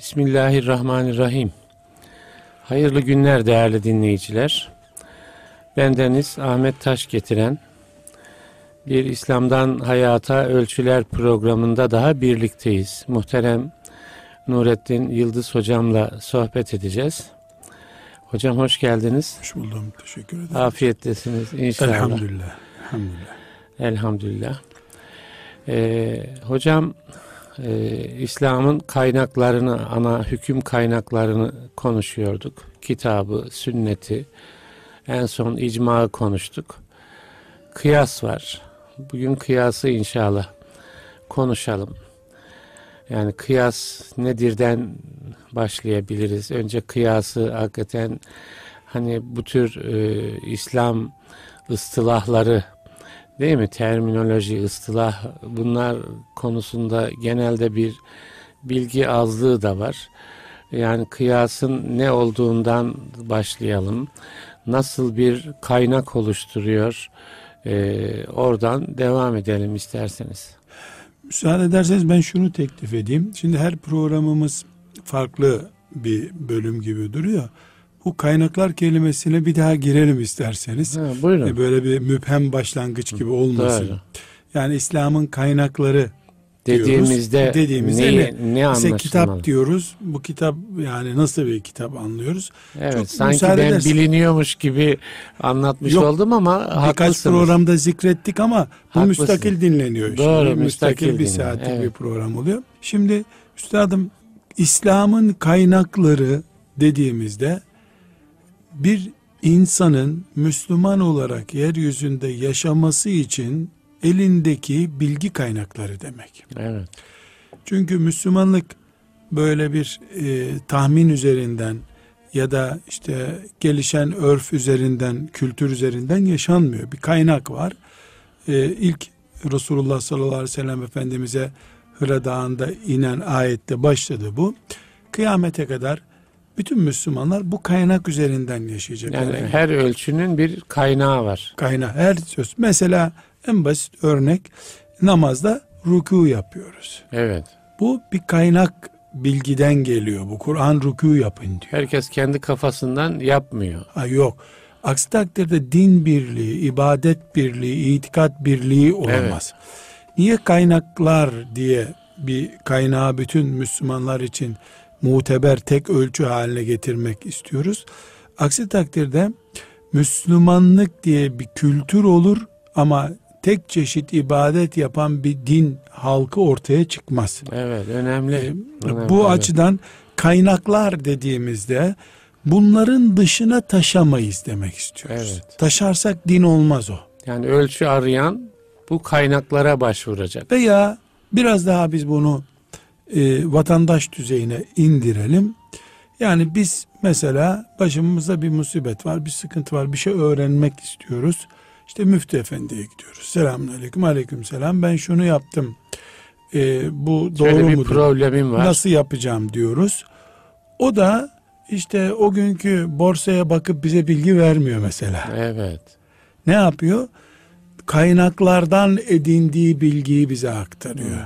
Bismillahirrahmanirrahim. Hayırlı günler değerli dinleyiciler. Bendeniz Ahmet Taş getiren bir İslam'dan Hayata Ölçüler programında daha birlikteyiz. Muhterem Nurettin Yıldız hocamla sohbet edeceğiz. Hocam hoş geldiniz. Hoş buldum. Teşekkür ederim. Afiyettesiniz inşallah. Elhamdülillah. Elhamdülillah. Elhamdülillah. Ee, hocam e, İslam'ın kaynaklarını, ana hüküm kaynaklarını konuşuyorduk. Kitabı, sünneti, en son icmağı konuştuk. Kıyas var. Bugün kıyası inşallah konuşalım. Yani kıyas nedirden başlayabiliriz. Önce kıyası hakikaten hani bu tür e, İslam ıstılahları değil mi? Terminoloji, ıstılah bunlar konusunda genelde bir bilgi azlığı da var. Yani kıyasın ne olduğundan başlayalım. Nasıl bir kaynak oluşturuyor? Ee, oradan devam edelim isterseniz. Müsaade ederseniz ben şunu teklif edeyim. Şimdi her programımız farklı bir bölüm gibi duruyor. Bu kaynaklar kelimesine bir daha girelim isterseniz. Ha, buyurun. E, Böyle bir müphem başlangıç gibi olmasın. Doğru. Yani İslam'ın kaynakları diyoruz. Dediğimizde, dediğimizde ne, ne? ne anlaşılmalı? kitap diyoruz. Bu kitap yani nasıl bir kitap anlıyoruz? Evet, Çok sanki ben edersen- biliniyormuş gibi anlatmış Yok, oldum ama Birkaç haklısınız. programda zikrettik ama bu Haklısın. müstakil dinleniyor. Doğru, Bir müstakil, müstakil bir saatlik evet. bir program oluyor. Şimdi üstadım İslam'ın kaynakları dediğimizde bir insanın Müslüman olarak yeryüzünde yaşaması için elindeki bilgi kaynakları demek. Evet. Çünkü Müslümanlık böyle bir e, tahmin üzerinden ya da işte gelişen örf üzerinden, kültür üzerinden yaşanmıyor. Bir kaynak var. E, ilk Resulullah sallallahu aleyhi ve sellem Efendimiz'e Hıra Dağı'nda inen ayette başladı bu. Kıyamete kadar bütün Müslümanlar bu kaynak üzerinden yaşayacaklar. Yani her ölçünün bir kaynağı var. kaynak her söz. Mesela en basit örnek namazda ruku yapıyoruz. Evet. Bu bir kaynak bilgiden geliyor. Bu Kur'an ruku yapın diyor. Herkes kendi kafasından yapmıyor. Ha yok. Aksi takdirde din birliği, ibadet birliği, itikat birliği olamaz. Niye kaynaklar diye bir kaynağı bütün Müslümanlar için muteber tek ölçü haline getirmek istiyoruz. Aksi takdirde Müslümanlık diye bir kültür olur ama tek çeşit ibadet yapan bir din halkı ortaya çıkmaz. Evet, önemli. Ee, önemli, Bu evet. açıdan kaynaklar dediğimizde bunların dışına taşamayız demek istiyoruz. Evet. Taşarsak din olmaz o. Yani ölçü arayan bu kaynaklara başvuracak. Veya biraz daha biz bunu e, vatandaş düzeyine indirelim. Yani biz mesela başımızda bir musibet var, bir sıkıntı var, bir şey öğrenmek istiyoruz. İşte müftü efendiye gidiyoruz. Selamun aleyküm, selam. Ben şunu yaptım. E, bu Şöyle doğru bir mudur? problemim var. Nasıl yapacağım diyoruz. O da işte o günkü borsaya bakıp bize bilgi vermiyor mesela. Evet. Ne yapıyor? Kaynaklardan edindiği bilgiyi bize aktarıyor.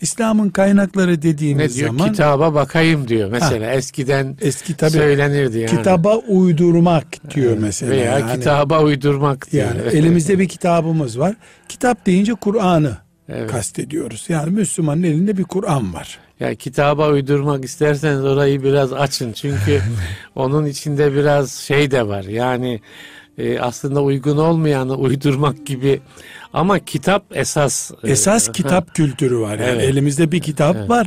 İslam'ın kaynakları dediğimiz Ne diyor? zaman Kitaba bakayım diyor. Mesela eskiden eski tabi söylenirdi yani. kitaba uydurmak diyor mesela. Veya Yani- kitaba uydurmak diyor. yani elimizde bir kitabımız var. Kitap deyince Kur'an'ı Evet. kastediyoruz. Yani Müslümanın elinde bir Kur'an var. Ya kitaba uydurmak isterseniz orayı biraz açın. Çünkü onun içinde biraz şey de var. Yani e, aslında uygun olmayanı uydurmak gibi. Ama kitap esas. e, Esas ha, kitap kültürü var. Yani Evet. elimizde bir kitap Evet. var.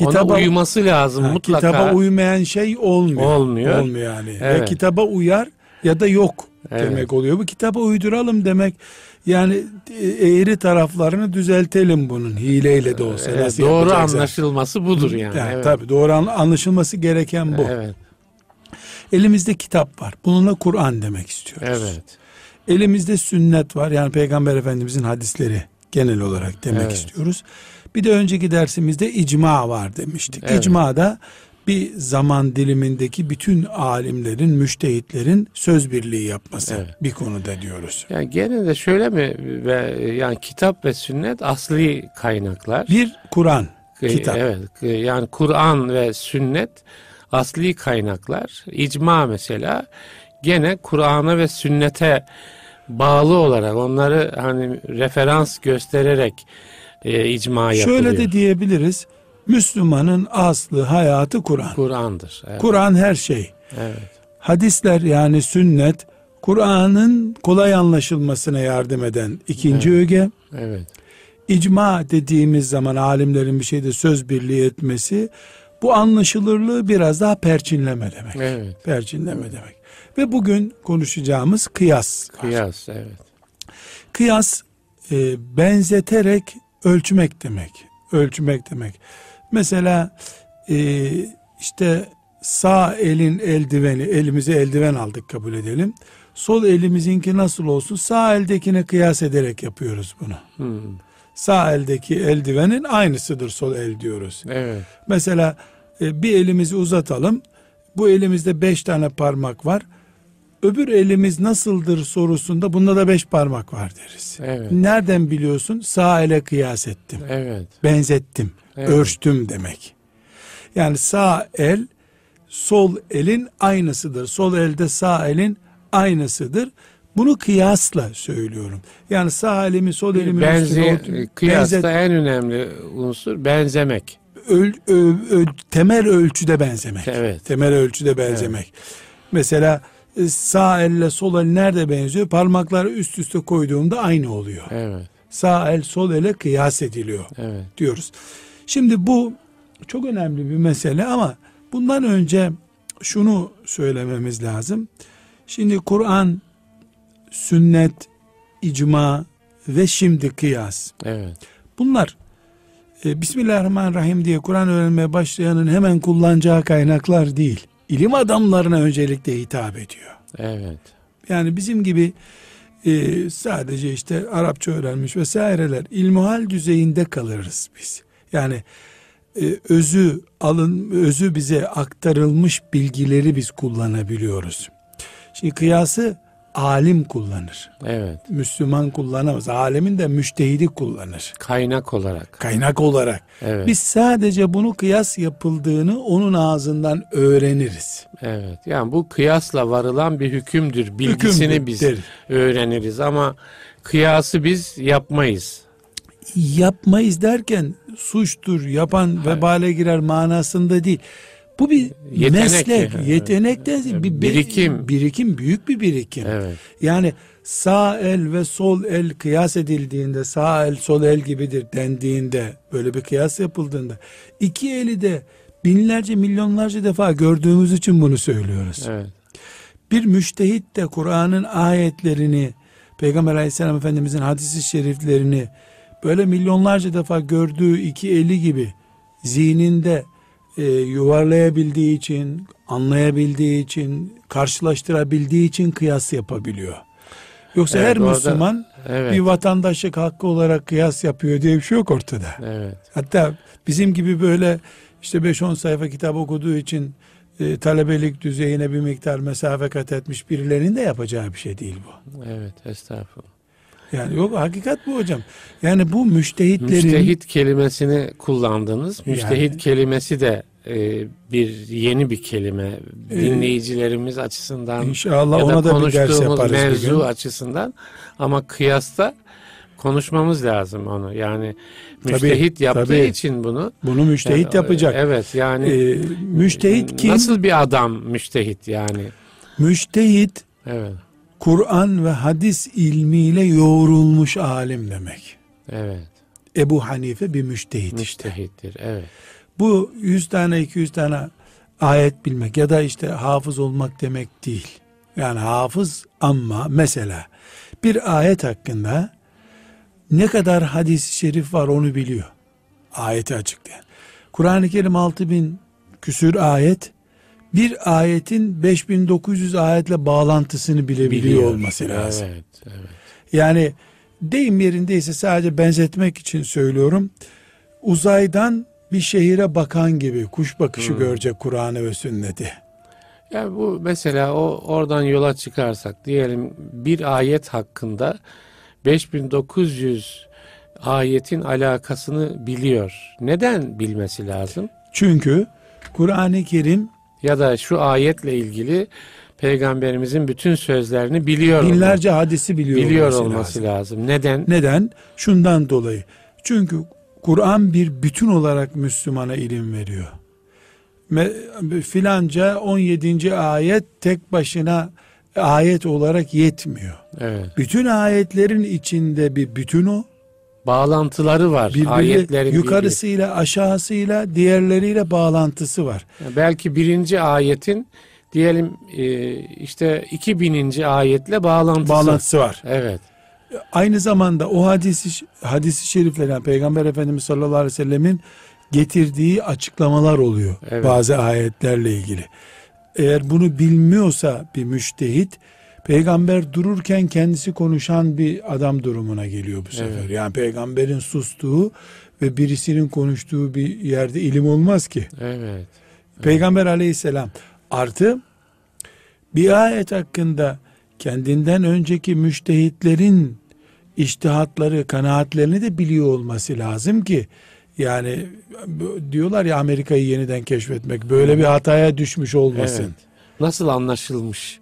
Ona Kitaba uyması lazım Ha, mutlaka. Kitaba uymayan şey olmuyor. Olmuyor. Olmuyor yani. Ya Evet. kitaba uyar ya da yok Evet. demek oluyor. Bu kitaba uyduralım demek yani e, eğri taraflarını düzeltelim bunun hileyle de olsa. Evet, Nasıl doğru anlaşılması budur yani. Yani evet. Tabii doğru an- anlaşılması gereken bu. Evet. Elimizde kitap var. Bununla Kur'an demek istiyoruz. Evet. Elimizde sünnet var. Yani Peygamber Efendimizin hadisleri genel olarak demek Evet. istiyoruz. Bir de önceki dersimizde icma var demiştik. Evet. İcma da bir zaman dilimindeki bütün alimlerin, müştehitlerin söz birliği yapması Evet. bir konuda diyoruz. Yani gene de şöyle mi ve yani kitap ve sünnet asli kaynaklar. Bir Kur'an, kitap. Evet. Yani Kur'an ve sünnet asli kaynaklar. İcma mesela gene Kur'an'a ve sünnete bağlı olarak onları hani referans göstererek e, icma yapılıyor. Şöyle de diyebiliriz. Müslümanın aslı hayatı Kur'an. Kur'an'dır. Evet. Kur'an her şey. evet. Hadisler yani sünnet Kur'an'ın kolay anlaşılmasına yardım eden ikinci Evet. öge. Evet. İcma dediğimiz zaman alimlerin bir şeyde söz birliği etmesi bu anlaşılırlığı biraz daha perçinleme demek. Evet. Perçinleme demek. Ve bugün konuşacağımız kıyas. var. Kıyas. Evet. Kıyas e, benzeterek ölçmek demek. Ölçmek demek. Mesela e, işte sağ elin eldiveni, elimize eldiven aldık kabul edelim. Sol elimizinki nasıl olsun? Sağ eldekine kıyas ederek yapıyoruz bunu. Hmm. Sağ eldeki eldivenin aynısıdır sol el diyoruz. Evet. Mesela e, bir elimizi uzatalım. Bu elimizde beş tane parmak var. Öbür elimiz nasıldır sorusunda bunda da beş parmak var deriz. Evet. Nereden biliyorsun? Sağ ele kıyas ettim. Evet. Benzettim. Evet. Ölçtüm demek. Yani sağ el sol elin aynısıdır. Sol elde sağ elin aynısıdır. Bunu kıyasla söylüyorum. Yani sağ elimi sol üstüne otur- kıyasta benzet- en önemli unsur benzemek. Öl- ö- ö- temel ölçüde benzemek. Evet. Temel ölçüde benzemek. Mesela e, sağ elle sol el nerede benziyor? Parmakları üst üste koyduğumda aynı oluyor. Evet. Sağ el sol ele kıyas ediliyor Evet. diyoruz. Şimdi bu çok önemli bir mesele ama bundan önce şunu söylememiz lazım. Şimdi Kur'an, sünnet, icma ve şimdi kıyas. Evet. Bunlar e, Bismillahirrahmanirrahim diye Kur'an öğrenmeye başlayanın hemen kullanacağı kaynaklar değil. İlim adamlarına öncelikle hitap ediyor. Evet. Yani bizim gibi e, sadece işte Arapça öğrenmiş vesaireler ilmuhal düzeyinde kalırız biz. Yani e, özü alın özü bize aktarılmış bilgileri biz kullanabiliyoruz. Şimdi kıyası alim kullanır. Evet. Müslüman kullanamaz. Alemin de müştehidi kullanır. Kaynak olarak. Kaynak olarak. Evet. Biz sadece bunu kıyas yapıldığını onun ağzından öğreniriz. Evet. Yani bu kıyasla varılan bir hükümdür. Bilgisini Hükümdür biz deriz. öğreniriz ama kıyası biz yapmayız. yapmayız derken suçtur, yapan vebale girer manasında değil. Bu bir Yetenek meslek, yani. yetenekten bir be- Birikim. birikim büyük bir birikim. Evet. Yani sağ el ve sol el kıyas edildiğinde, sağ el sol el gibidir dendiğinde, böyle bir kıyas yapıldığında iki eli de binlerce milyonlarca defa gördüğümüz için bunu söylüyoruz. Evet. Bir müştehit de Kur'an'ın ayetlerini, Peygamber aleyhisselam efendimizin hadisi şeriflerini böyle milyonlarca defa gördüğü iki eli gibi zihninde e, yuvarlayabildiği için, anlayabildiği için, karşılaştırabildiği için kıyas yapabiliyor. Yoksa Evet, her orada- Müslüman Evet. bir vatandaşlık hakkı olarak kıyas yapıyor diye bir şey yok ortada. Evet. Hatta bizim gibi böyle işte 5-10 sayfa kitap okuduğu için e, talebelik düzeyine bir miktar mesafe kat etmiş birilerinin de yapacağı bir şey değil bu. Evet. Estağfurullah. Yani yok hakikat bu hocam. Yani bu müştehitlerin Müştehit kelimesini kullandınız. Müştehit Yani- kelimesi de e, bir yeni bir kelime. Dinleyicilerimiz açısından inşallah ya da ona da bir ders konuştuğumuz bir mevzu gün. açısından ama kıyasta konuşmamız lazım onu. Yani Tabii, müştehit yaptığı tabii. için bunu Bunu müştehit Yani, yapacak. Evet yani Ee, müştehit kim? Nasıl bir adam müştehit yani? Müştehit Evet. Kur'an ve hadis ilmiyle yoğrulmuş alim demek. Evet. Ebu Hanife bir müştehit işte. Müştehittir. Evet. Bu 100 tane 200 tane ayet bilmek ya da işte hafız olmak demek değil. Yani hafız ama mesela bir ayet hakkında ne kadar hadis-i şerif var onu biliyor. Ayeti açıklayan. Kur'an-ı Kerim 6000 küsür ayet bir ayetin 5900 ayetle bağlantısını bile biliyor olması lazım. Evet. Evet. Yani deyim yerindeyse sadece benzetmek için söylüyorum. Uzaydan bir şehire bakan gibi kuş bakışı Hmm. görecek Kur'an'ı ve sünneti. Yani bu mesela o oradan yola çıkarsak diyelim bir ayet hakkında 5900 ayetin alakasını biliyor. Neden bilmesi lazım? Çünkü Kur'an-ı Kerim Ya da şu ayetle ilgili peygamberimizin bütün sözlerini biliyor. binlerce hadisi biliyor, biliyor olması olması lazım. lazım. Neden? Neden? Şundan dolayı. Çünkü Kur'an bir bütün olarak Müslümana ilim veriyor. Filanca 17. ayet tek başına ayet olarak yetmiyor. Evet. Bütün ayetlerin içinde bir bütün o. Bağlantıları var. Birbiri ayetlerin yukarısıyla aşağısıyla diğerleriyle bağlantısı var. birbiri. Belki birinci ayetin diyelim e, işte 2000. ayetle bağlantısı. Bağlantısı var. Evet. Aynı zamanda o hadisi hadisi şeriflerden Peygamber Efendimiz sallallahu aleyhi ve sellemin getirdiği açıklamalar oluyor Evet. bazı ayetlerle ilgili. Eğer bunu bilmiyorsa bir müştehit peygamber dururken kendisi konuşan bir adam durumuna geliyor bu sefer. Evet. Yani peygamberin sustuğu ve birisinin konuştuğu bir yerde ilim olmaz ki. Evet. Peygamber aleyhisselam artı bir ayet hakkında kendinden önceki müştehitlerin iştihatları, kanaatlerini de biliyor olması lazım ki yani diyorlar ya Amerika'yı yeniden keşfetmek böyle bir hataya düşmüş olmasın. Evet. Nasıl anlaşılmış?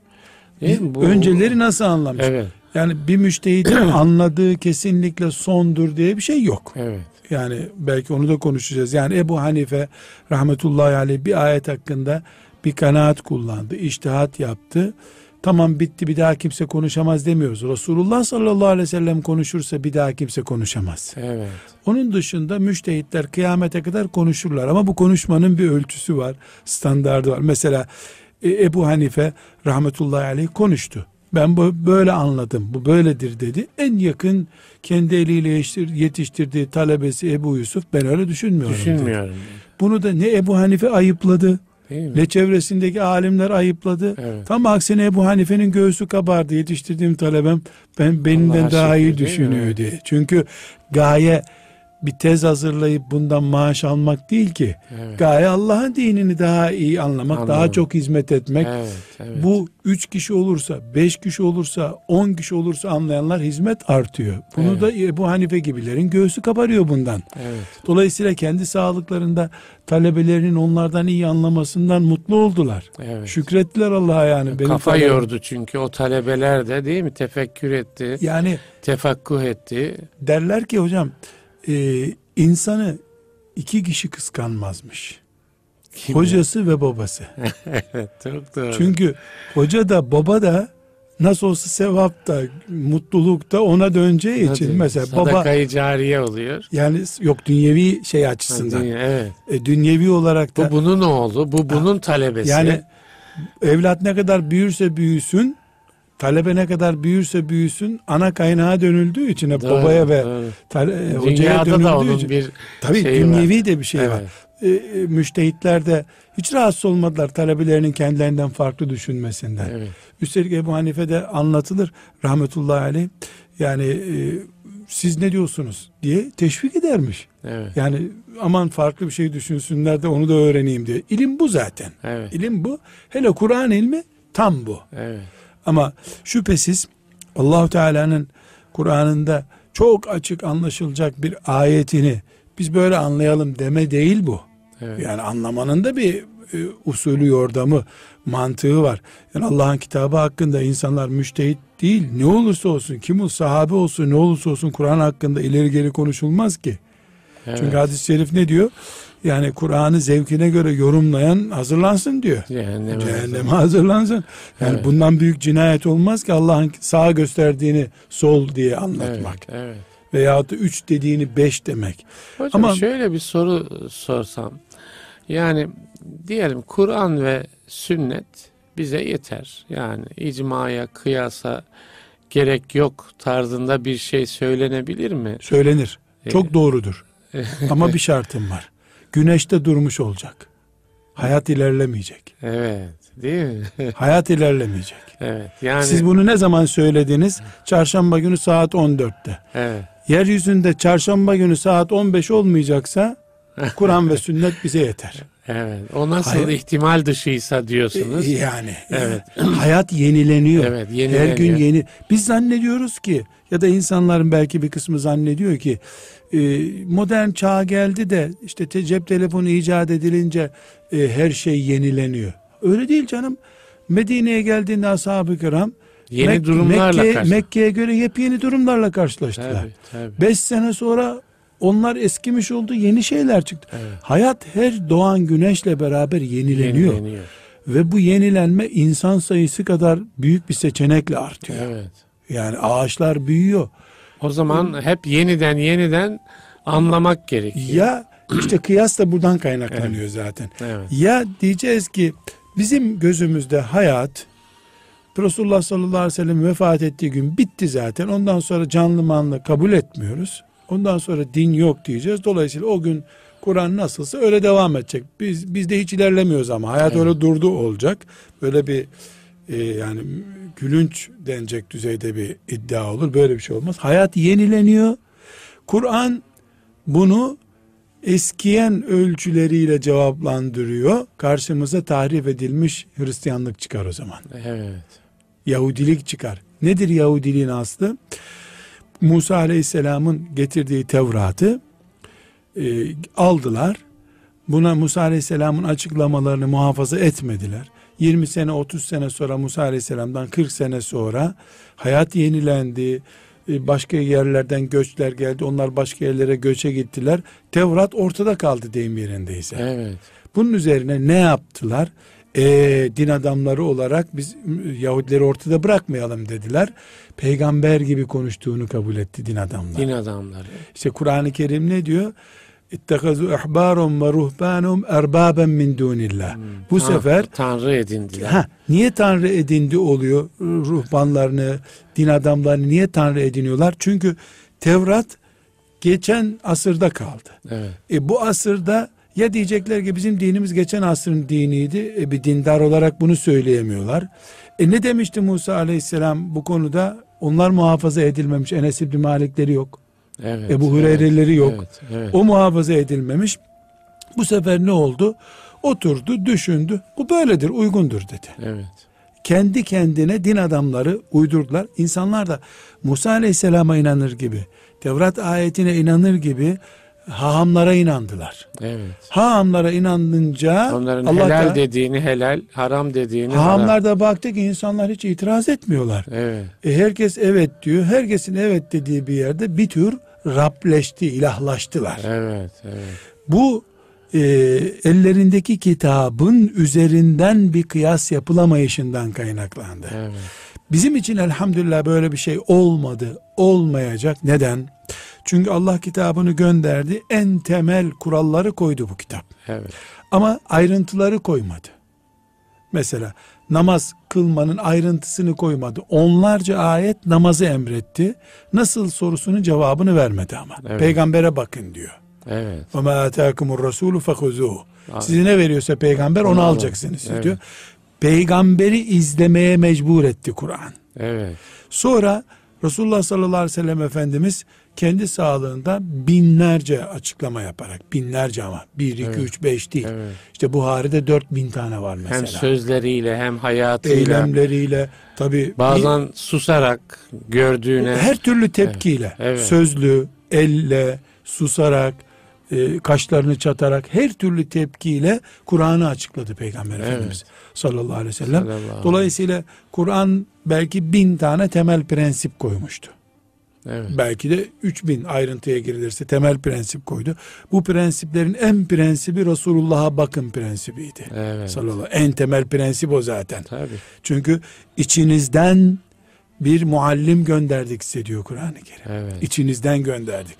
Değil mi? Bu- Önceleri nasıl anlamış? Evet. Yani bir müştehitin anladığı kesinlikle sondur diye bir şey yok. Evet. Yani belki onu da konuşacağız. Yani Ebu Hanife rahmetullahi aleyh bir ayet hakkında bir kanaat kullandı. iştihat yaptı. Tamam bitti bir daha kimse konuşamaz demiyoruz. Resulullah sallallahu aleyhi ve sellem konuşursa bir daha kimse konuşamaz. Evet. Onun dışında müştehitler kıyamete kadar konuşurlar ama bu konuşmanın bir ölçüsü var, standardı var. Mesela e, Ebu Hanife rahmetullahi aleyh konuştu. Ben bu böyle anladım, bu böyledir dedi. En yakın kendi eliyle yetiştir- yetiştirdiği talebesi Ebu Yusuf ben öyle düşünmüyorum. dedi. Düşünmüyorum. Bunu da ne Ebu Hanife ayıpladı, ne çevresindeki alimler ayıpladı. Evet. Tam aksine Ebu Hanife'nin göğsü kabardı. Yetiştirdiğim talebem ben benimden Allah'a daha iyi düşünüyor diye. Çünkü gaye bir tez hazırlayıp bundan maaş almak değil ki. Evet. Gaye Allah'ın dinini daha iyi anlamak, daha Anlamak. çok hizmet etmek. Evet. evet. Bu üç kişi olursa, beş kişi olursa, on kişi olursa anlayanlar hizmet artıyor. Bunu Evet. da Ebu Hanife gibilerin göğsü kabarıyor bundan. Evet. Dolayısıyla kendi sağlıklarında talebelerinin onlardan iyi anlamasından mutlu oldular. Evet. Şükrettiler Allah'a yani. Benim Kafa talebem- yordu çünkü o talebeler de değil mi tefekkür etti, Yani tefakkuh etti. derler ki hocam e, insanı iki kişi kıskanmazmış. Kim Hocası ve babası. çok doğru. Çünkü hoca da baba da nasıl olsa sevap da mutluluk da ona döneceği için Tabii, mesela baba sadakayı cariye oluyor. yani yok dünyevi şey Ha, açısından. dünya- evet. E, dünyevi olarak da Bu bunun oğlu, bu bunun talebesi. Yani evlat ne kadar büyürse büyüsün, talebe ne kadar büyürse büyüsün, ana kaynağa dönüldüğü için hep Doğru, babaya ve doğru. tale- hocaya Dünyada dönüldüğü için. bir Tabii dünyevi var. de bir şey var. Evet. E, e, müştehitler de hiç rahatsız olmadılar talebelerinin kendilerinden farklı düşünmesinden. Evet. Üstelik Ebu Hanife'de anlatılır rahmetullahi aleyh. Yani e, siz ne diyorsunuz diye teşvik edermiş. Evet. Yani aman farklı bir şey düşünsünler de onu da öğreneyim diye. İlim bu zaten. Evet. İlim bu. Hele Kur'an ilmi tam bu. Evet. Ama şüphesiz Allahu Teala'nın Kur'an'ında çok açık anlaşılacak bir ayetini biz böyle anlayalım deme değil bu. Evet. Yani anlamanın da bir e, usulü yordamı, mantığı var. Yani Allah'ın kitabı hakkında insanlar müştehit değil. Ne olursa olsun, kim o sahabe olsun, ne olursa olsun Kur'an hakkında ileri geri konuşulmaz ki. Evet. Çünkü hadis-i şerif ne diyor? Yani Kur'an'ı zevkine göre yorumlayan hazırlansın diyor. Cehenneme. Cehenneme hazırlansın. Yani Evet. bundan büyük cinayet olmaz ki Allah'ın sağa gösterdiğini sol diye Evet. anlatmak. evet. Veyahut da üç dediğini beş demek. Hocam Ama- şöyle bir soru sorsam. Yani diyelim Kur'an ve sünnet bize yeter. Yani icmaya, kıyasa gerek yok tarzında bir şey söylenebilir mi? Söylenir. Ee, Çok doğrudur. Ama bir şartım var. Güneşte durmuş olacak. Hayat ilerlemeyecek. Evet. Değil mi? Hayat ilerlemeyecek. evet. Yani Siz bunu ne zaman söylediniz? Çarşamba günü saat 14'te. evet. Yeryüzünde çarşamba günü saat 15 olmayacaksa Kur'an ve sünnet bize yeter. Evet. O nasıl Hayır. ihtimal dışıysa diyorsunuz. Yani Evet. hayat yenileniyor. Evet, Her yenileniyor. gün yeni. Biz zannediyoruz ki ya da insanların belki bir kısmı zannediyor ki e, modern çağ geldi de işte te- cep telefonu icat edilince e, her şey yenileniyor. Öyle değil canım. Medine'ye geldiğinde ashab-ı kiram Yeni Mek- durumlarla Mekke-. Mekke'ye göre yepyeni durumlarla karşılaştılar. Tabii, tabii. Beş sene sonra onlar eskimiş oldu yeni şeyler çıktı. Evet. Hayat her doğan güneşle beraber yenileniyor. Yenileniyor. Ve bu yenilenme insan sayısı kadar büyük bir seçenekle artıyor. Evet. Yani ağaçlar büyüyor. O zaman hep yeniden yeniden anlamak gerekiyor. Ya işte kıyas da buradan kaynaklanıyor zaten. Evet. Ya diyeceğiz ki bizim gözümüzde hayat Resulullah sallallahu aleyhi ve sellem vefat ettiği gün bitti zaten. Ondan sonra canlı manlı kabul etmiyoruz. Ondan sonra din yok diyeceğiz. Dolayısıyla o gün Kur'an nasılsa öyle devam edecek. Biz biz de hiç ilerlemiyoruz ama hayat öyle durdu olacak. Böyle bir e, yani gülünç denecek düzeyde bir iddia olur. Böyle bir şey olmaz. Hayat yenileniyor. Kur'an bunu eskiyen ölçüleriyle cevaplandırıyor. Karşımıza tahrif edilmiş Hristiyanlık çıkar o zaman. Evet. Yahudilik çıkar. Nedir Yahudiliğin aslı? Musa Aleyhisselam'ın getirdiği Tevrat'ı e, aldılar. Buna Musa Aleyhisselam'ın açıklamalarını muhafaza etmediler. 20 sene 30 sene sonra Musa Aleyhisselam'dan 40 sene sonra hayat yenilendi. E, Başka yerlerden göçler geldi. Onlar başka yerlere göçe gittiler. Tevrat ortada kaldı deyim yerindeyse. Evet. Bunun üzerine ne yaptılar? E, din adamları olarak biz Yahudileri ortada bırakmayalım dediler. Peygamber gibi konuştuğunu kabul etti din adamları. Din adamları. İşte Kur'an-ı Kerim ne diyor? İttehazu ihbarum ve ruhbanum erbaben min dunillah. Bu Tan- sefer Tanrı edindiler. ha, niye Tanrı edindi oluyor? Ruhbanlarını, din adamlarını niye Tanrı ediniyorlar? Çünkü Tevrat geçen asırda kaldı. Evet. E bu asırda ya diyecekler ki bizim dinimiz geçen asrın diniydi. E bir dindar olarak bunu söyleyemiyorlar. E ne demişti Musa aleyhisselam bu konuda? Onlar muhafaza edilmemiş. Enes İbni Malikleri yok. Evet. Ebu evet, Hureyre'leri yok. Evet. Evet. O muhafaza edilmemiş. Bu sefer ne oldu? Oturdu, düşündü. Bu böyledir, uygundur dedi. evet. Kendi kendine din adamları uydurdular. İnsanlar da Musa Aleyhisselam'a inanır gibi, Tevrat ayetine inanır gibi hahamlara inandılar. Evet. Hahamlara inanınca Onların Allah helal da, dediğini helal, haram dediğini haram. hahamlar da baktı ki insanlar hiç itiraz etmiyorlar. Evet. E herkes evet diyor. Herkesin evet dediği bir yerde bir tür Rableşti, ilahlaştılar. Evet. Evet. Bu e, ellerindeki kitabın üzerinden bir kıyas yapılamayışından kaynaklandı. Evet. Bizim için elhamdülillah böyle bir şey olmadı, olmayacak. Neden? Çünkü Allah kitabını gönderdi. En temel kuralları koydu bu kitap. Evet. Ama ayrıntıları koymadı. Mesela namaz kılmanın ayrıntısını koymadı. Onlarca ayet namazı emretti. Nasıl sorusunun cevabını vermedi ama. Evet. Peygambere bakın diyor. Evet. وَمَا آتَاكُمُ الرَّسُولُ فَخُذُوهُ Abi. Size ne veriyorsa peygamber onu, Onu alın. alacaksınız Evet. diyor. Peygamberi izlemeye mecbur etti Kur'an. Evet. Sonra Resulullah sallallahu aleyhi ve sellem Efendimiz kendi sağlığında binlerce açıklama yaparak binlerce ama bir iki Evet. üç beş değil. Evet. İşte Buhari'de dört bin tane var mesela. Hem sözleriyle hem hayatıyla Eylemleriyle tabi bazen susarak gördüğüne her türlü tepkiyle Evet. sözlü, elle, susarak, e, kaşlarını çatarak her türlü tepkiyle Kur'an'ı açıkladı Peygamber Evet. Efendimiz sallallahu aleyhi ve sellem. Aleyhi. Dolayısıyla Kur'an belki bin tane temel prensip koymuştu. Evet. Belki de 3000 ayrıntıya girilirse temel prensip koydu. Bu prensiplerin en prensibi Resulullah'a bakın prensibiydi. Evet. Sallallahu En temel prensip o zaten. Tabii. Çünkü içinizden bir muallim gönderdik size diyor Kur'an-ı Kerim. Evet. İçinizden gönderdik.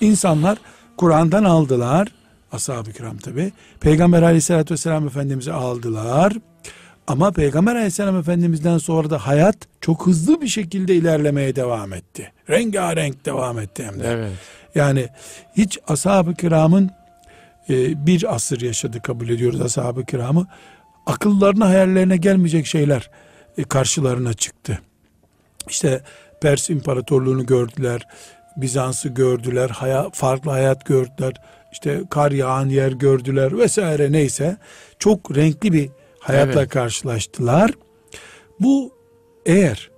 İnsanlar Kur'an'dan aldılar. Ashab-ı kiram tabi. Peygamber aleyhissalatü vesselam Efendimiz'i aldılar. Ama Peygamber aleyhisselam Efendimiz'den sonra da hayat çok hızlı bir şekilde ilerlemeye devam etti. Rengarenk devam etti hem de. Evet. Yani hiç ashab-ı kiramın e, bir asır yaşadı kabul ediyoruz ashab-ı kiramı. Akıllarına hayallerine gelmeyecek şeyler e, karşılarına çıktı. İşte Pers İmparatorluğunu gördüler. Bizans'ı gördüler. haya- farklı hayat gördüler. işte kar yağan yer gördüler vesaire neyse çok renkli bir hayatla Evet. karşılaştılar. Bu eğer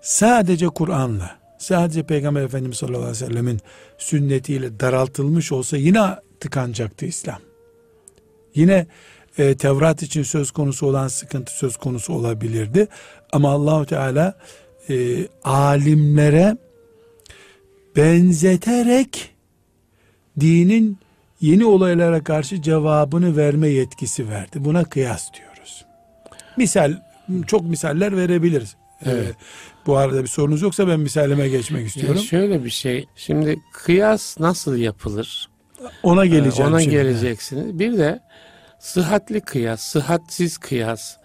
sadece Kur'an'la sadece Peygamber Efendimiz sallallahu aleyhi ve sellemin sünnetiyle daraltılmış olsa yine tıkanacaktı İslam. Yine e, Tevrat için söz konusu olan sıkıntı söz konusu olabilirdi. Ama Allahu Teala e, alimlere benzeterek dinin yeni olaylara karşı cevabını verme yetkisi verdi. Buna kıyas diyoruz. Misal, çok misaller verebiliriz. Evet. Ee, bu arada bir sorunuz yoksa ben misalime geçmek Ya istiyorum. şöyle bir şey. Şimdi kıyas nasıl yapılır? Ona Ee, geleceğim Ona şimdi. geleceksiniz. Bir de sıhhatli kıyas, sıhhatsiz kıyas.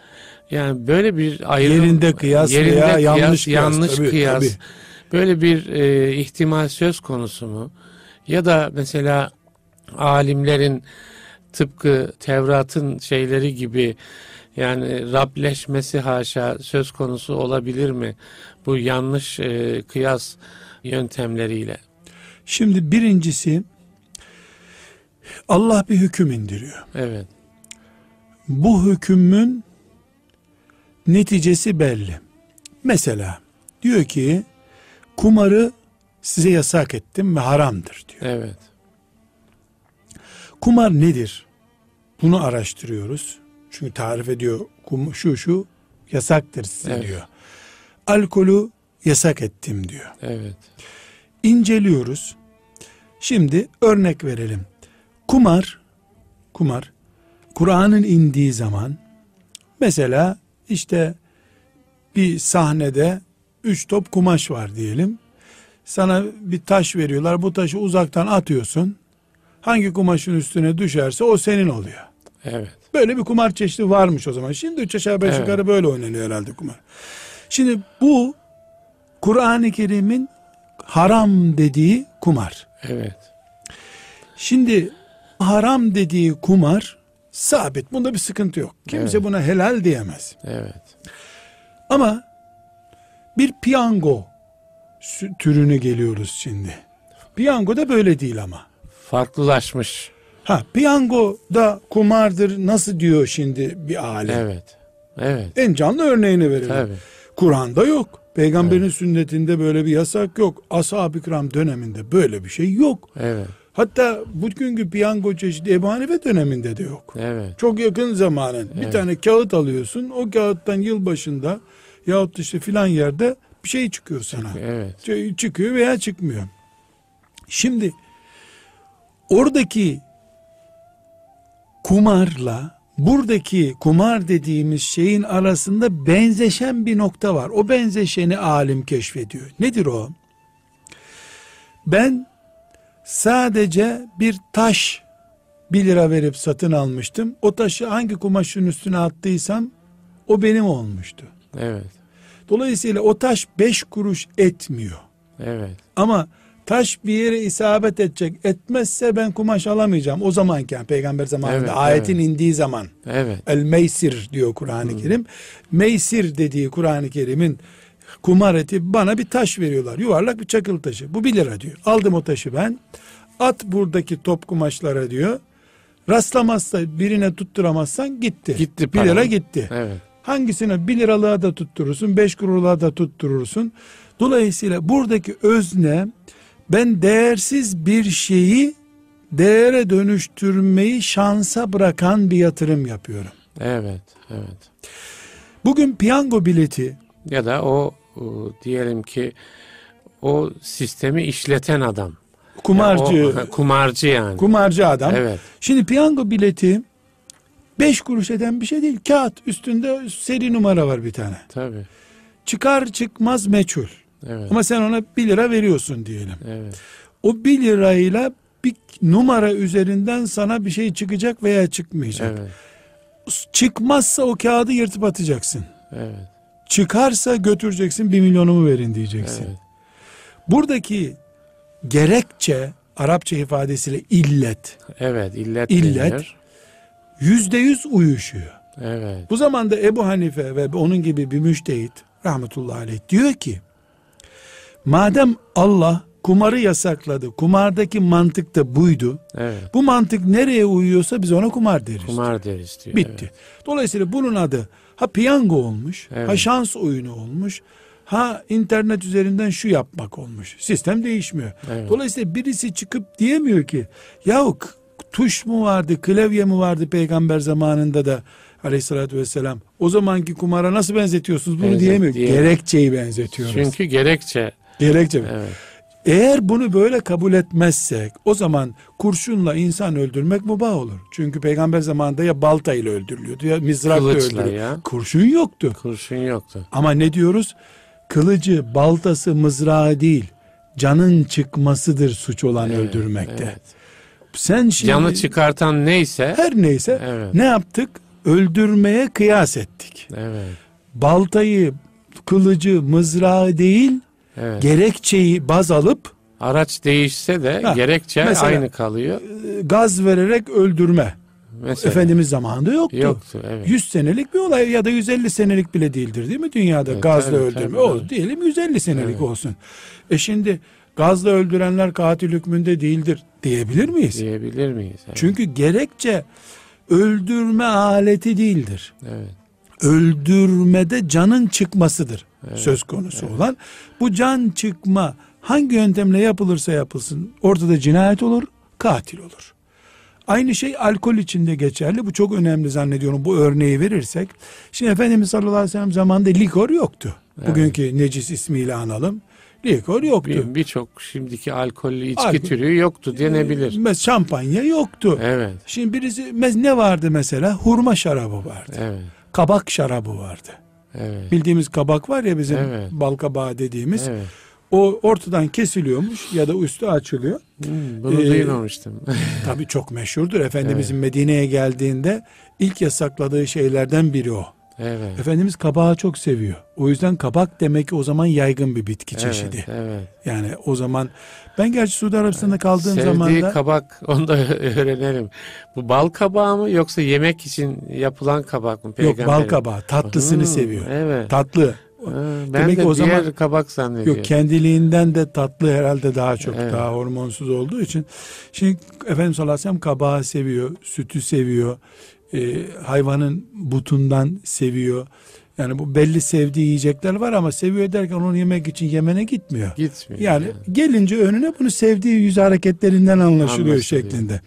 Yani böyle bir ayrım Yerinde kıyas veya yanlış kıyas, yanlış tabii, kıyas. tabii. Böyle bir e, ihtimal söz konusu mu? Ya da mesela alimlerin tıpkı Tevrat'ın şeyleri gibi yani Rableşmesi haşa söz konusu olabilir mi? Bu yanlış e, kıyas yöntemleriyle. Şimdi birincisi Allah bir hüküm indiriyor. Evet. Bu hükmün neticesi belli. Mesela diyor ki kumarı size yasak ettim ve haramdır diyor. Evet. Kumar nedir? Bunu araştırıyoruz. Çünkü tarif ediyor kum, şu şu yasaktır size Evet. diyor. Alkolü yasak ettim diyor. Evet. İnceliyoruz. Şimdi örnek verelim. Kumar, kumar, Kur'an'ın indiği zaman mesela işte bir sahnede üç top kumaş var diyelim. Sana bir taş veriyorlar. Bu taşı uzaktan atıyorsun. Hangi kumaşın üstüne düşerse o senin oluyor. Evet. Böyle bir kumar çeşidi varmış o zaman. Şimdi üç aşağı beş Evet. yukarı böyle oynanıyor herhalde kumar. Şimdi bu Kur'an-ı Kerim'in haram dediği kumar. Evet. Şimdi haram dediği kumar sabit. Bunda bir sıkıntı yok. Kimse Evet. buna helal diyemez. Evet. Ama bir piyango türünü geliyoruz şimdi. Piyango da böyle değil ama. Farklılaşmış. Ha piyango da kumardır nasıl diyor şimdi bir alim. Evet. Evet. En canlı örneğini verelim. Tabii. Kur'an'da yok. Peygamberin sünnetinde böyle bir yasak yok. Ashab-ı kiram döneminde böyle bir şey yok. Evet. Hatta bugünkü piyango çeşidi Ebu Hanife döneminde de yok. Evet. Çok yakın zamanın. Bir Evet. tane kağıt alıyorsun. O kağıttan yılbaşında yahut da işte filan yerde bir şey çıkıyor sana. Evet. Şey çıkıyor veya çıkmıyor. Şimdi oradaki kumarla buradaki kumar dediğimiz şeyin arasında benzeşen bir nokta var. O benzeşeni alim keşfediyor. Nedir o? Ben sadece bir taş 1 lira verip satın almıştım. O taşı hangi kumaşın üstüne attıysam o benim olmuştu. Evet. Dolayısıyla o taş 5 kuruş etmiyor. Evet. Ama taş bir yere isabet edecek. Etmezse ben kumaş alamayacağım. O zamanken peygamber zamanında Evet, ayetin evet. indiği zaman Evet. el meysir diyor Kur'an-ı Kerim. Meysir dediği Kur'an-ı Kerim'in kumar eti bana bir taş veriyorlar. Yuvarlak bir çakıl taşı. Bu bir lira diyor. Aldım o taşı ben. At buradaki top kumaşlara diyor. Rastlamazsa birine tutturamazsan gitti. Gitti Bir lira gitti. Evet. Hangisine 1 liralığa da tutturursun, 5 kuruşluğa da tutturursun. Dolayısıyla buradaki özne ben değersiz bir şeyi değere dönüştürmeyi şansa bırakan bir yatırım yapıyorum. Evet. Evet. Bugün piyango bileti Ya da o, o diyelim ki o sistemi işleten adam. kumarcı Ya o- kumarcı yani. kumarcı adam. Evet. Şimdi piyango bileti 5 kuruş eden bir şey değil. Kağıt üstünde seri numara var bir tane. Tabii. Çıkar çıkmaz meçhul. Evet. Ama sen ona 1 lira veriyorsun diyelim. Evet. O 1 lirayla bir numara üzerinden sana bir şey çıkacak veya çıkmayacak. Evet. Çıkmazsa o kağıdı yırtıp atacaksın. Evet. Çıkarsa götüreceksin bir milyonumu verin diyeceksin. Evet. Buradaki gerekçe Arapça ifadesiyle illet Evet. illet. İllet. yüzde yüz uyuşuyor. Evet. Bu zamanda Ebu Hanife ve onun gibi bir müştehit rahmetullahi aleyh diyor ki madem Allah kumarı yasakladı. Kumardaki mantık da buydu. Evet. Bu mantık nereye uyuyorsa biz ona kumar deriz. Kumar deriz diyor. Bitti. Evet. Dolayısıyla bunun adı ha piyango olmuş, Evet. ha şans oyunu olmuş, ha internet üzerinden şu yapmak olmuş. Sistem değişmiyor. Evet. Dolayısıyla birisi çıkıp diyemiyor ki yahu tuş mu vardı, klavye mi vardı peygamber zamanında da aleyhissalatü vesselam. O zamanki kumara nasıl benzetiyorsunuz bunu Benzet- diyemiyor. diyemiyor. Gerekçeyi benzetiyoruz. Çünkü gerekçe. Gerekçe. Evet. Eğer bunu böyle kabul etmezsek o zaman kurşunla insan öldürmek mübah olur. Çünkü peygamber zamanında ya balta ile öldürülüyordu ya mızrakla öldürülüyordu. Kurşun yoktu. Kurşun yoktu. Ama ne diyoruz? Kılıcı, baltası, mızrağı değil, canın çıkmasıdır suç olan Evet, öldürmekte. evet. Sen şimdi Canı çıkartan neyse. her neyse Evet. ne yaptık? Öldürmeye kıyas ettik. Evet. Baltayı, kılıcı, mızrağı değil, Evet. gerekçeyi baz alıp Araç değişse de Ha, gerekçe aynı kalıyor. e, gaz vererek öldürme. Mesela. Efendimiz zamanında yoktu. Yoktu. Evet. 100 senelik bir olay ya da 150 senelik bile değildir değil mi dünyada Evet, gazla tabii, öldürme. tabii, o tabii. diyelim 150 senelik Evet. olsun. E şimdi gazla öldürenler katil hükmünde değildir diyebilir miyiz? Diyebilir miyiz? Evet. Çünkü gerekçe öldürme aleti değildir. Evet. Öldürmede canın çıkmasıdır söz konusu olan. Bu can çıkma hangi yöntemle yapılırsa yapılsın ortada cinayet olur, katil olur. Aynı şey alkol için de geçerli. Bu çok önemli zannediyorum bu örneği verirsek. Şimdi Efendimiz sallallahu aleyhi ve sellem zamanında likor yoktu. Bugünkü necis ismiyle analım. Likor yoktu. Bir- Birçok şimdiki alkollü içki Alkol. türü yoktu denebilir. Mes- Şampanya yoktu. Evet. Şimdi birisi mes- ne vardı mesela? Hurma şarabı vardı. Evet. Kabak şarabı vardı. Evet. Bildiğimiz kabak var ya bizim Evet. balkabağı dediğimiz. Evet. O ortadan kesiliyormuş ya da üstü açılıyor. Hmm, bunu Ee, duymamıştım. Tabii çok meşhurdur. Efendimizin Medine'ye geldiğinde ilk yasakladığı şeylerden biri o. evet. Efendimiz kabağı çok seviyor. O yüzden kabak demek ki o zaman yaygın bir bitki çeşidi. Evet, evet. Yani o zaman ben gerçi Suudi Arabistan'da kaldığım Sevdiği zaman da kabak onu da öğrenelim. Bu bal kabağı mı yoksa yemek için yapılan kabak mı? yok bal kabağı tatlısını Hmm, seviyor. Evet. Tatlı. Ha, ben Demek de o diğer zaman- kabak zannediyorum. Yok kendiliğinden de tatlı herhalde daha çok Evet. daha hormonsuz olduğu için. Şimdi Efendimiz sallallahu aleyhi ve sellem kabağı seviyor, sütü seviyor, e, hayvanın butundan seviyor. Yani bu belli sevdiği yiyecekler var ama seviyor derken onu yemek için Yemen'e gitmiyor. Gitmiyor. Yani gelince önüne bunu sevdiği yüz hareketlerinden anlaşılıyor, Anlaşılıyor. şeklinde.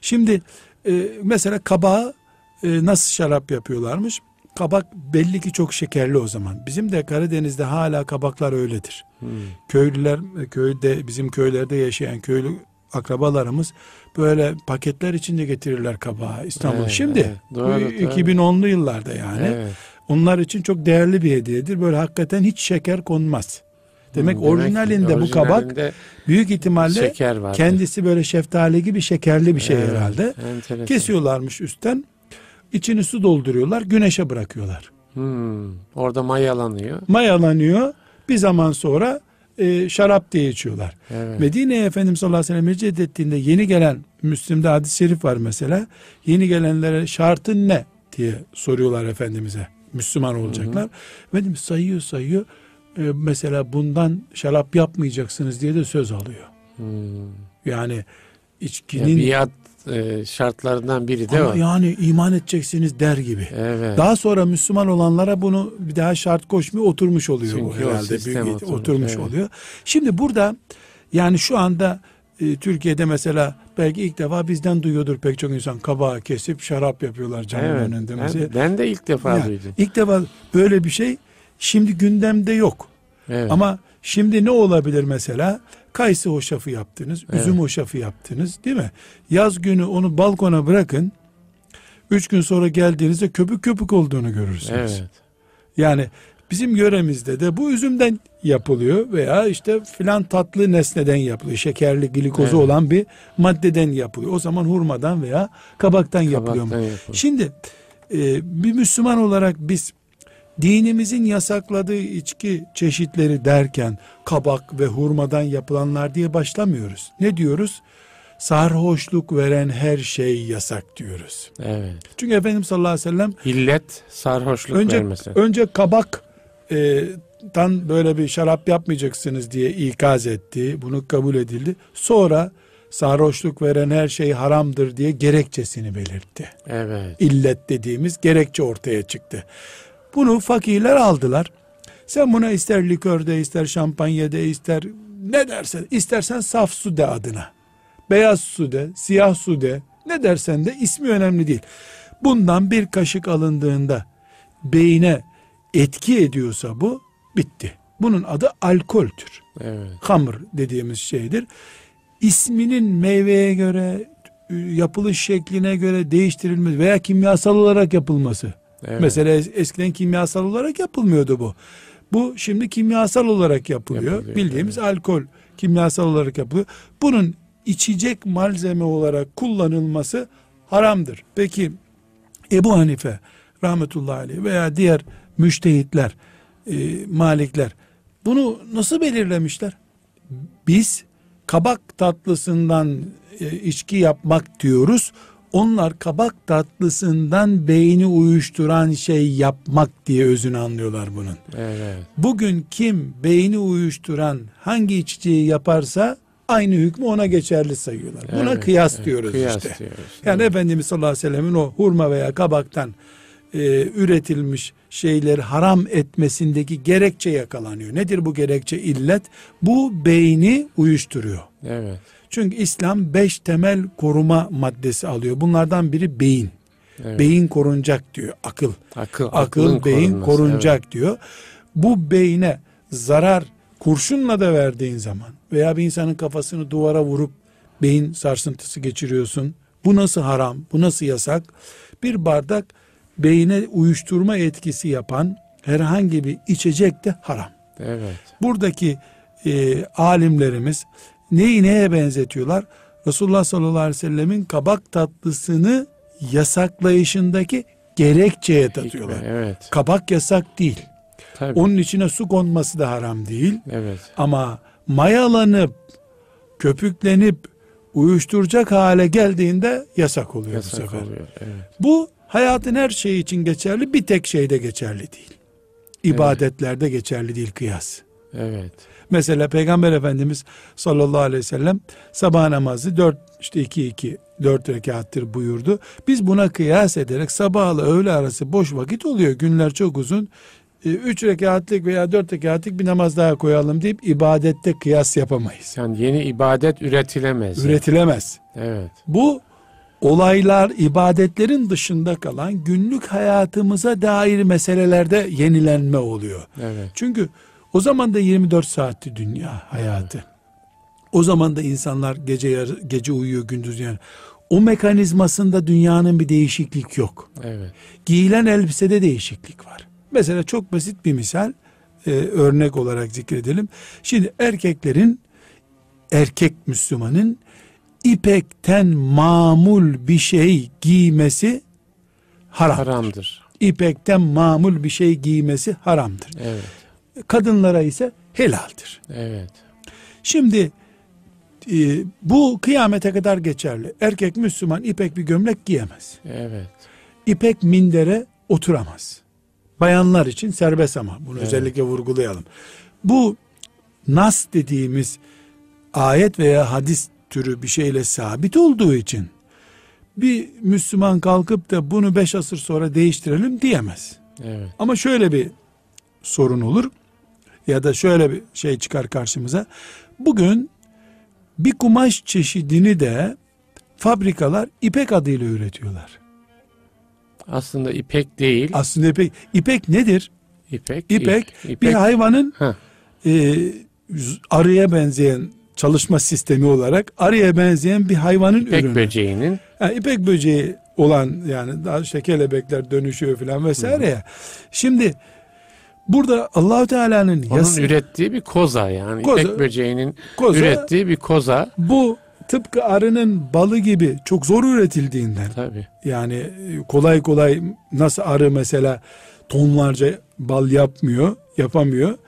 Şimdi e, mesela kabağı e, nasıl şarap yapıyorlarmış? Kabak belli ki çok şekerli o zaman. Bizim de Karadeniz'de hala kabaklar öyledir. Hmm. Köylüler e, köyde bizim köylerde yaşayan köylü akrabalarımız böyle paketler içinde getirirler kabağı İstanbul. Evet, Şimdi evet. bu Doğru, doğru. 2010'lu yıllarda yani. Evet. Onlar için çok değerli bir hediyedir. Böyle hakikaten hiç şeker konmaz. Demek Hmm, orijinalinde ki bu kabak büyük ihtimalle kendisi böyle şeftali gibi şekerli bir şey herhalde. Enteresan. Kesiyorlarmış üstten. içini su dolduruyorlar, güneşe bırakıyorlar. Hmm, orada mayalanıyor. Mayalanıyor. Bir zaman sonra e, şarap diye içiyorlar. Evet. Medine'ye Efendimiz sallallahu aleyhi ve sellem hicret ettiğinde yeni gelen Müslim'de hadis-i şerif var mesela. Yeni gelenlere şartın ne diye soruyorlar Efendimiz'e. Müslüman olacaklar. Efendimiz sayıyor sayıyor. E, mesela bundan şarap yapmayacaksınız diye de söz alıyor. Hmm. Yani Ya içkinin biat e, şartlarından biri de ama o. yani iman edeceksiniz der gibi. Evet. Daha sonra Müslüman olanlara bunu bir daha şart koşmuyor oturmuş oluyor bu Çünkü o herhalde. Büyük- oturmuş, oturmuş evet. oluyor. Şimdi burada yani şu anda e, Türkiye'de mesela belki ilk defa bizden duyuyordur pek çok insan kabağı kesip şarap yapıyorlar camın evet. önünde mesela. Ben, ben de ilk defa Yani duydum. ilk defa böyle bir şey şimdi gündemde yok. Evet. Ama şimdi ne olabilir mesela? Kayısı hoşafı yaptınız, üzüm Evet. hoşafı yaptınız değil mi? Yaz günü onu balkona bırakın. Üç gün sonra geldiğinizde köpük köpük olduğunu görürsünüz. evet. Yani bizim yöremizde de bu üzümden yapılıyor veya işte filan tatlı nesneden yapılıyor. Şekerli glikozu Evet. olan bir maddeden yapılıyor. O zaman hurmadan veya kabaktan yapılıyor. Kabaktan yapılıyor. Şimdi e, bir Müslüman olarak biz dinimizin yasakladığı içki çeşitleri derken kabak ve hurmadan yapılanlar diye başlamıyoruz. Ne diyoruz? Sarhoşluk veren her şey yasak diyoruz. Evet. Çünkü Efendimiz sallallahu aleyhi ve sellem Hillet sarhoşluk önce vermesi. önce kabak e, şaraptan böyle bir şarap yapmayacaksınız diye ikaz etti. Bunu kabul edildi. Sonra sarhoşluk veren her şey haramdır diye gerekçesini belirtti. Evet. İllet dediğimiz gerekçe ortaya çıktı. Bunu fakirler aldılar. Sen buna ister likörde, ister şampanyada, ister ne dersen, istersen saf su de adına. Beyaz su de, siyah su de, ne dersen de ismi önemli değil. Bundan bir kaşık alındığında beyine etki ediyorsa bu bitti. Bunun adı alkoltür. Evet. Hamr dediğimiz şeydir. İsminin meyveye göre, yapılış şekline göre değiştirilmesi veya kimyasal olarak yapılması. Evet. Mesela es- eskiden kimyasal olarak yapılmıyordu bu. Bu şimdi kimyasal olarak yapılıyor. Yapılıyor, Bildiğimiz alkol kimyasal olarak yapılıyor. Bunun içecek malzeme olarak kullanılması haramdır. Peki Ebu Hanife rahmetullahi aleyh veya diğer müştehitler, e, malikler bunu nasıl belirlemişler? Biz kabak tatlısından e, içki yapmak diyoruz. Onlar kabak tatlısından beyni uyuşturan şey yapmak diye özünü anlıyorlar bunun. Evet. Bugün kim beyni uyuşturan hangi içeceği yaparsa aynı hükmü ona geçerli sayıyorlar. Buna Evet, kıyas evet. diyoruz Kıyas işte. diyoruz. Yani Efendimiz sallallahu aleyhi ve sellemin o hurma veya kabaktan e, üretilmiş şeyleri haram etmesindeki gerekçe yakalanıyor. Nedir bu gerekçe illet? Bu beyni uyuşturuyor. Evet. Çünkü İslam beş temel koruma maddesi alıyor. Bunlardan biri beyin. Evet. Beyin korunacak diyor. Akıl. Akıl, Akıl, beyin korunması, korunacak diyor. Bu beyne zarar kurşunla da verdiğin zaman veya bir insanın kafasını duvara vurup beyin sarsıntısı geçiriyorsun. Bu nasıl haram? Bu nasıl yasak? Bir bardak beyine uyuşturma etkisi yapan herhangi bir içecek de haram. Evet. evet. Buradaki e, alimlerimiz neyi neye benzetiyorlar? Resulullah sallallahu aleyhi ve sellemin kabak tatlısını yasaklayışındaki gerekçeye tatıyorlar. Hikme, evet. Kabak yasak değil. Tabii. Onun içine su konması da haram değil. Evet. Ama mayalanıp, köpüklenip, uyuşturacak hale geldiğinde yasak oluyor bu Yasak sefer. oluyor. Evet. Bu hayatın her şeyi için geçerli, bir tek şeyde geçerli değil. İbadetlerde geçerli değil kıyas. Evet. Mesela Peygamber Efendimiz sallallahu aleyhi ve sellem sabah namazı 4 işte 2 2 4 rekattır buyurdu. Biz buna kıyas ederek sabahla öğle arası boş vakit oluyor. Günler çok uzun. 3 rekatlik veya 4 rekatlik bir namaz daha koyalım deyip ibadette kıyas yapamayız. Yani yeni ibadet üretilemez. Üretilemez. Evet. Bu olaylar ibadetlerin dışında kalan günlük hayatımıza dair meselelerde yenilenme oluyor. Evet. Çünkü o zaman da 24 saatti dünya hayatı. O zaman da insanlar gece yarı, gece uyuyor gündüz yani. O mekanizmasında dünyanın bir değişiklik yok. Evet. Giyilen elbisede değişiklik var. Mesela çok basit bir misal e, örnek olarak zikredelim. Şimdi erkeklerin erkek Müslümanın ipekten mamul bir şey giymesi haramdır. Haramdır. İpekten mamul bir şey giymesi haramdır. Evet. Kadınlara ise helaldir. Evet. Şimdi e, bu kıyamete kadar geçerli. Erkek Müslüman ipek bir gömlek giyemez. Evet. İpek mindere oturamaz. Bayanlar için serbest ama bunu Evet. özellikle vurgulayalım. Bu nas dediğimiz ayet veya hadis türü bir şeyle sabit olduğu için bir Müslüman kalkıp da bunu beş asır sonra değiştirelim diyemez. Evet. Ama şöyle bir sorun olur ya da şöyle bir şey çıkar karşımıza. Bugün bir kumaş çeşidini de fabrikalar ipek adıyla üretiyorlar. Aslında ipek değil. Aslında ipek, ipek nedir? İpek. İpek, ip- bir hayvanın Heh, e, arıya benzeyen çalışma sistemi olarak arıya benzeyen bir hayvanın İpek ürünü. böceğinin Ha, ipek böceği olan yani daha işte kelebekler dönüşüyor filan vesaire ya. Şimdi burada Allahu Teala'nın onun yas- ürettiği bir koza yani. Koza. İpek böceğinin Koza- ürettiği bir koza. bu tıpkı arının balı gibi çok zor üretildiğinden Tabii. yani kolay kolay nasıl arı mesela tonlarca bal yapmıyor, yapamıyor.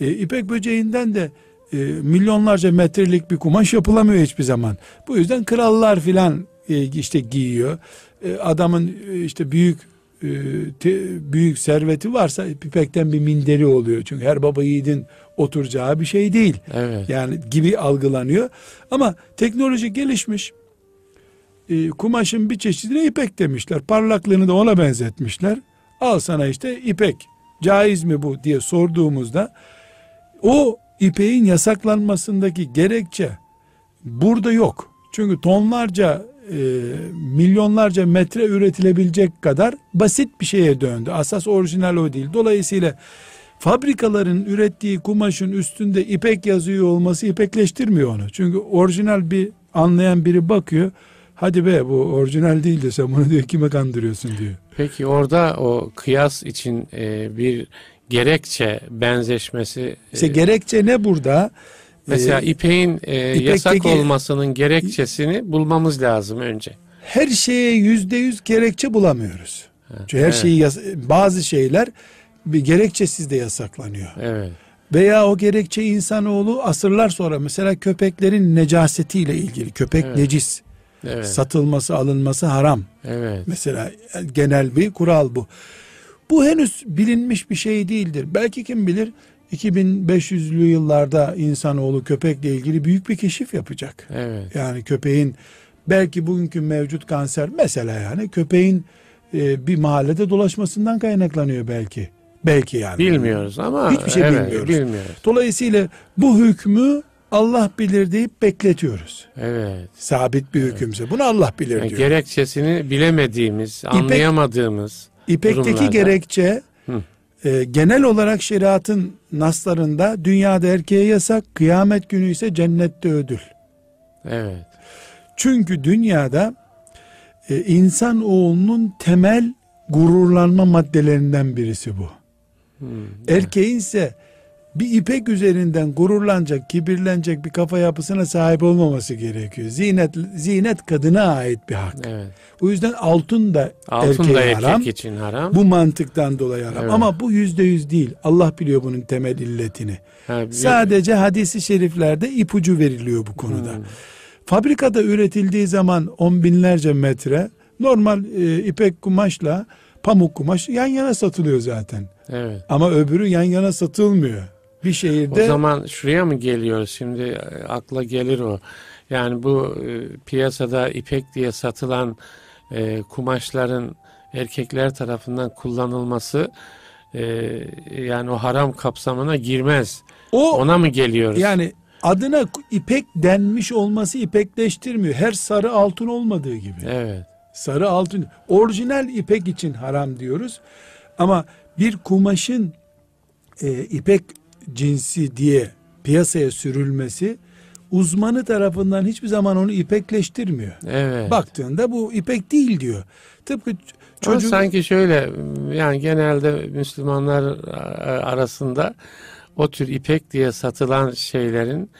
E, ipek böceğinden de e, milyonlarca metrelik bir kumaş yapılamıyor hiçbir zaman. Bu yüzden krallar filan e, işte giyiyor. E, adamın e, işte büyük e, te- büyük serveti varsa ipekten bir minderi oluyor. Çünkü her baba yiğidin oturacağı bir şey değil. Evet. Yani gibi algılanıyor. Ama teknoloji gelişmiş. E, kumaşın bir çeşidine ipek demişler. Parlaklığını da ona benzetmişler. Al sana işte ipek. Caiz mi bu diye sorduğumuzda o ipeğin yasaklanmasındaki gerekçe burada yok. Çünkü tonlarca e, milyonlarca metre üretilebilecek kadar basit bir şeye döndü. Asas orijinal o değil. Dolayısıyla fabrikaların ürettiği kumaşın üstünde ipek yazıyor olması ipekleştirmiyor onu. Çünkü orijinal bir anlayan biri bakıyor. Hadi be bu orijinal değil de sen bunu diyor kime kandırıyorsun diyor. Peki orada o kıyas için e, bir gerekçe benzeşmesi İşte e, gerekçe ne burada? Mesela Ee, ipeğin e, ipekteki- yasak olmasının gerekçesini bulmamız lazım önce. her şeye yüzde yüz gerekçe bulamıyoruz. Çünkü her evet. şeyi bazı şeyler bir gerekçesiz de yasaklanıyor. Evet. Veya o gerekçe insanoğlu asırlar sonra mesela köpeklerin necasetiyle ilgili köpek Evet. necis Evet. satılması alınması haram. evet. Mesela genel bir kural bu. Bu henüz bilinmiş bir şey değildir. Belki kim bilir 2500'lü yıllarda insanoğlu köpekle ilgili büyük bir keşif yapacak. Evet. Yani köpeğin belki bugünkü mevcut kanser mesela yani köpeğin e, bir mahallede dolaşmasından kaynaklanıyor belki. Belki yani. Bilmiyoruz ama Hiçbir şey evet, bilmiyoruz. bilmiyoruz. Dolayısıyla bu hükmü Allah bilir deyip bekletiyoruz. Evet. Sabit bir hükümse. Bunu Allah bilir Yani diyor. gerekçesini bilemediğimiz, anlayamadığımız İpekteki durumlarda- gerekçe Hı. E, genel olarak şeriatın naslarında dünyada erkeğe yasak, kıyamet günü ise cennette ödül. Evet. Çünkü dünyada e, insan oğlunun temel gururlanma maddelerinden birisi bu. Hmm. Erkeğin ise bir ipek üzerinden gururlanacak, kibirlenecek bir kafa yapısına sahip olmaması gerekiyor. Zinet zinet kadına ait bir hak. Evet. O yüzden altın da Altın erkeğe da erkek haram. için haram. Bu mantıktan dolayı haram. Evet. Ama bu yüzde yüz değil. Allah biliyor bunun temel illetini. Ha, Sadece hadisi şeriflerde ipucu veriliyor bu konuda. Hmm. Fabrikada üretildiği zaman on binlerce metre normal e, ipek kumaşla pamuk kumaş yan yana satılıyor zaten. Evet. Ama öbürü yan yana satılmıyor. Bir O şehirde zaman şuraya mı geliyoruz? Şimdi e, akla gelir o. Yani bu e, piyasada ipek diye satılan e, kumaşların erkekler tarafından kullanılması e, yani o haram kapsamına girmez. o Ona mı geliyoruz? yani adına ipek denmiş olması ipekleştirmiyor. Her sarı altın olmadığı gibi. Evet. Sarı altın. Orijinal ipek için haram diyoruz. Ama bir kumaşın e, ipek cinsi diye piyasaya sürülmesi uzmanı tarafından hiçbir zaman onu ipekleştirmiyor. Evet. Baktığında bu ipek değil diyor. Tıpkı çocuk sanki şöyle yani genelde Müslümanlar arasında o tür ipek diye satılan şeylerin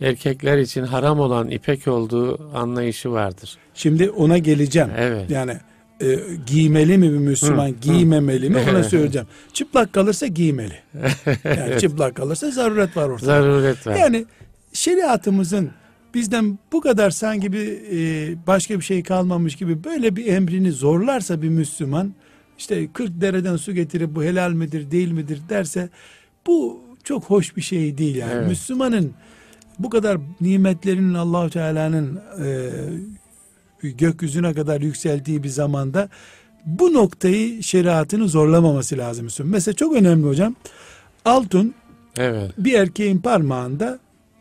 erkekler için haram olan ipek olduğu anlayışı vardır. şimdi ona geleceğim. Evet. Yani e, giymeli mi bir Müslüman, Hı, hı. giymemeli mi ona Evet. söyleyeceğim. Çıplak kalırsa giymeli. Yani çıplak kalırsa zaruret var ortada. Zaruret var. Yani şeriatımızın bizden bu kadar sanki bir e, başka bir şey kalmamış gibi böyle bir emrini zorlarsa bir Müslüman işte 40 dereden su getirip bu helal midir değil midir derse bu çok hoş bir şey değil yani. Evet. Müslümanın bu kadar nimetlerinin Allahu Teala'nın e, gökyüzüne kadar yükseldiği bir zamanda bu noktayı şeriatını zorlamaması lazım. Mesela çok önemli hocam. Altın Evet. bir erkeğin parmağında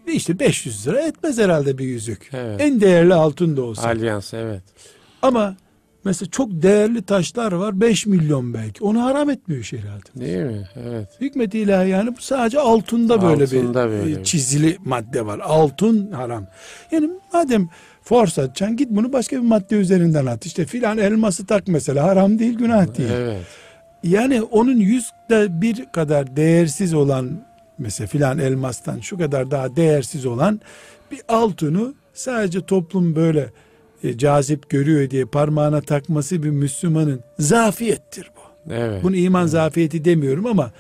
işte 500 lira etmez herhalde bir yüzük. Evet. En değerli altın da olsa. Alyans evet. Ama mesela çok değerli taşlar var 5 milyon belki. Onu haram etmiyor şeriat. Değil mi? Evet. Hikmet ilahi yani bu sadece altında böyle Altında bir böyle bir- çizili madde var. Altın haram. Yani madem force atacaksın git bunu başka bir madde üzerinden at. İşte filan elması tak mesela haram değil günah değil. Evet. Yani onun yüzde bir kadar değersiz olan mesela filan elmastan şu kadar daha değersiz olan bir altını sadece toplum böyle e, cazip görüyor diye parmağına takması bir Müslümanın zafiyettir bu. Evet. Bunu iman zafiyeti demiyorum ama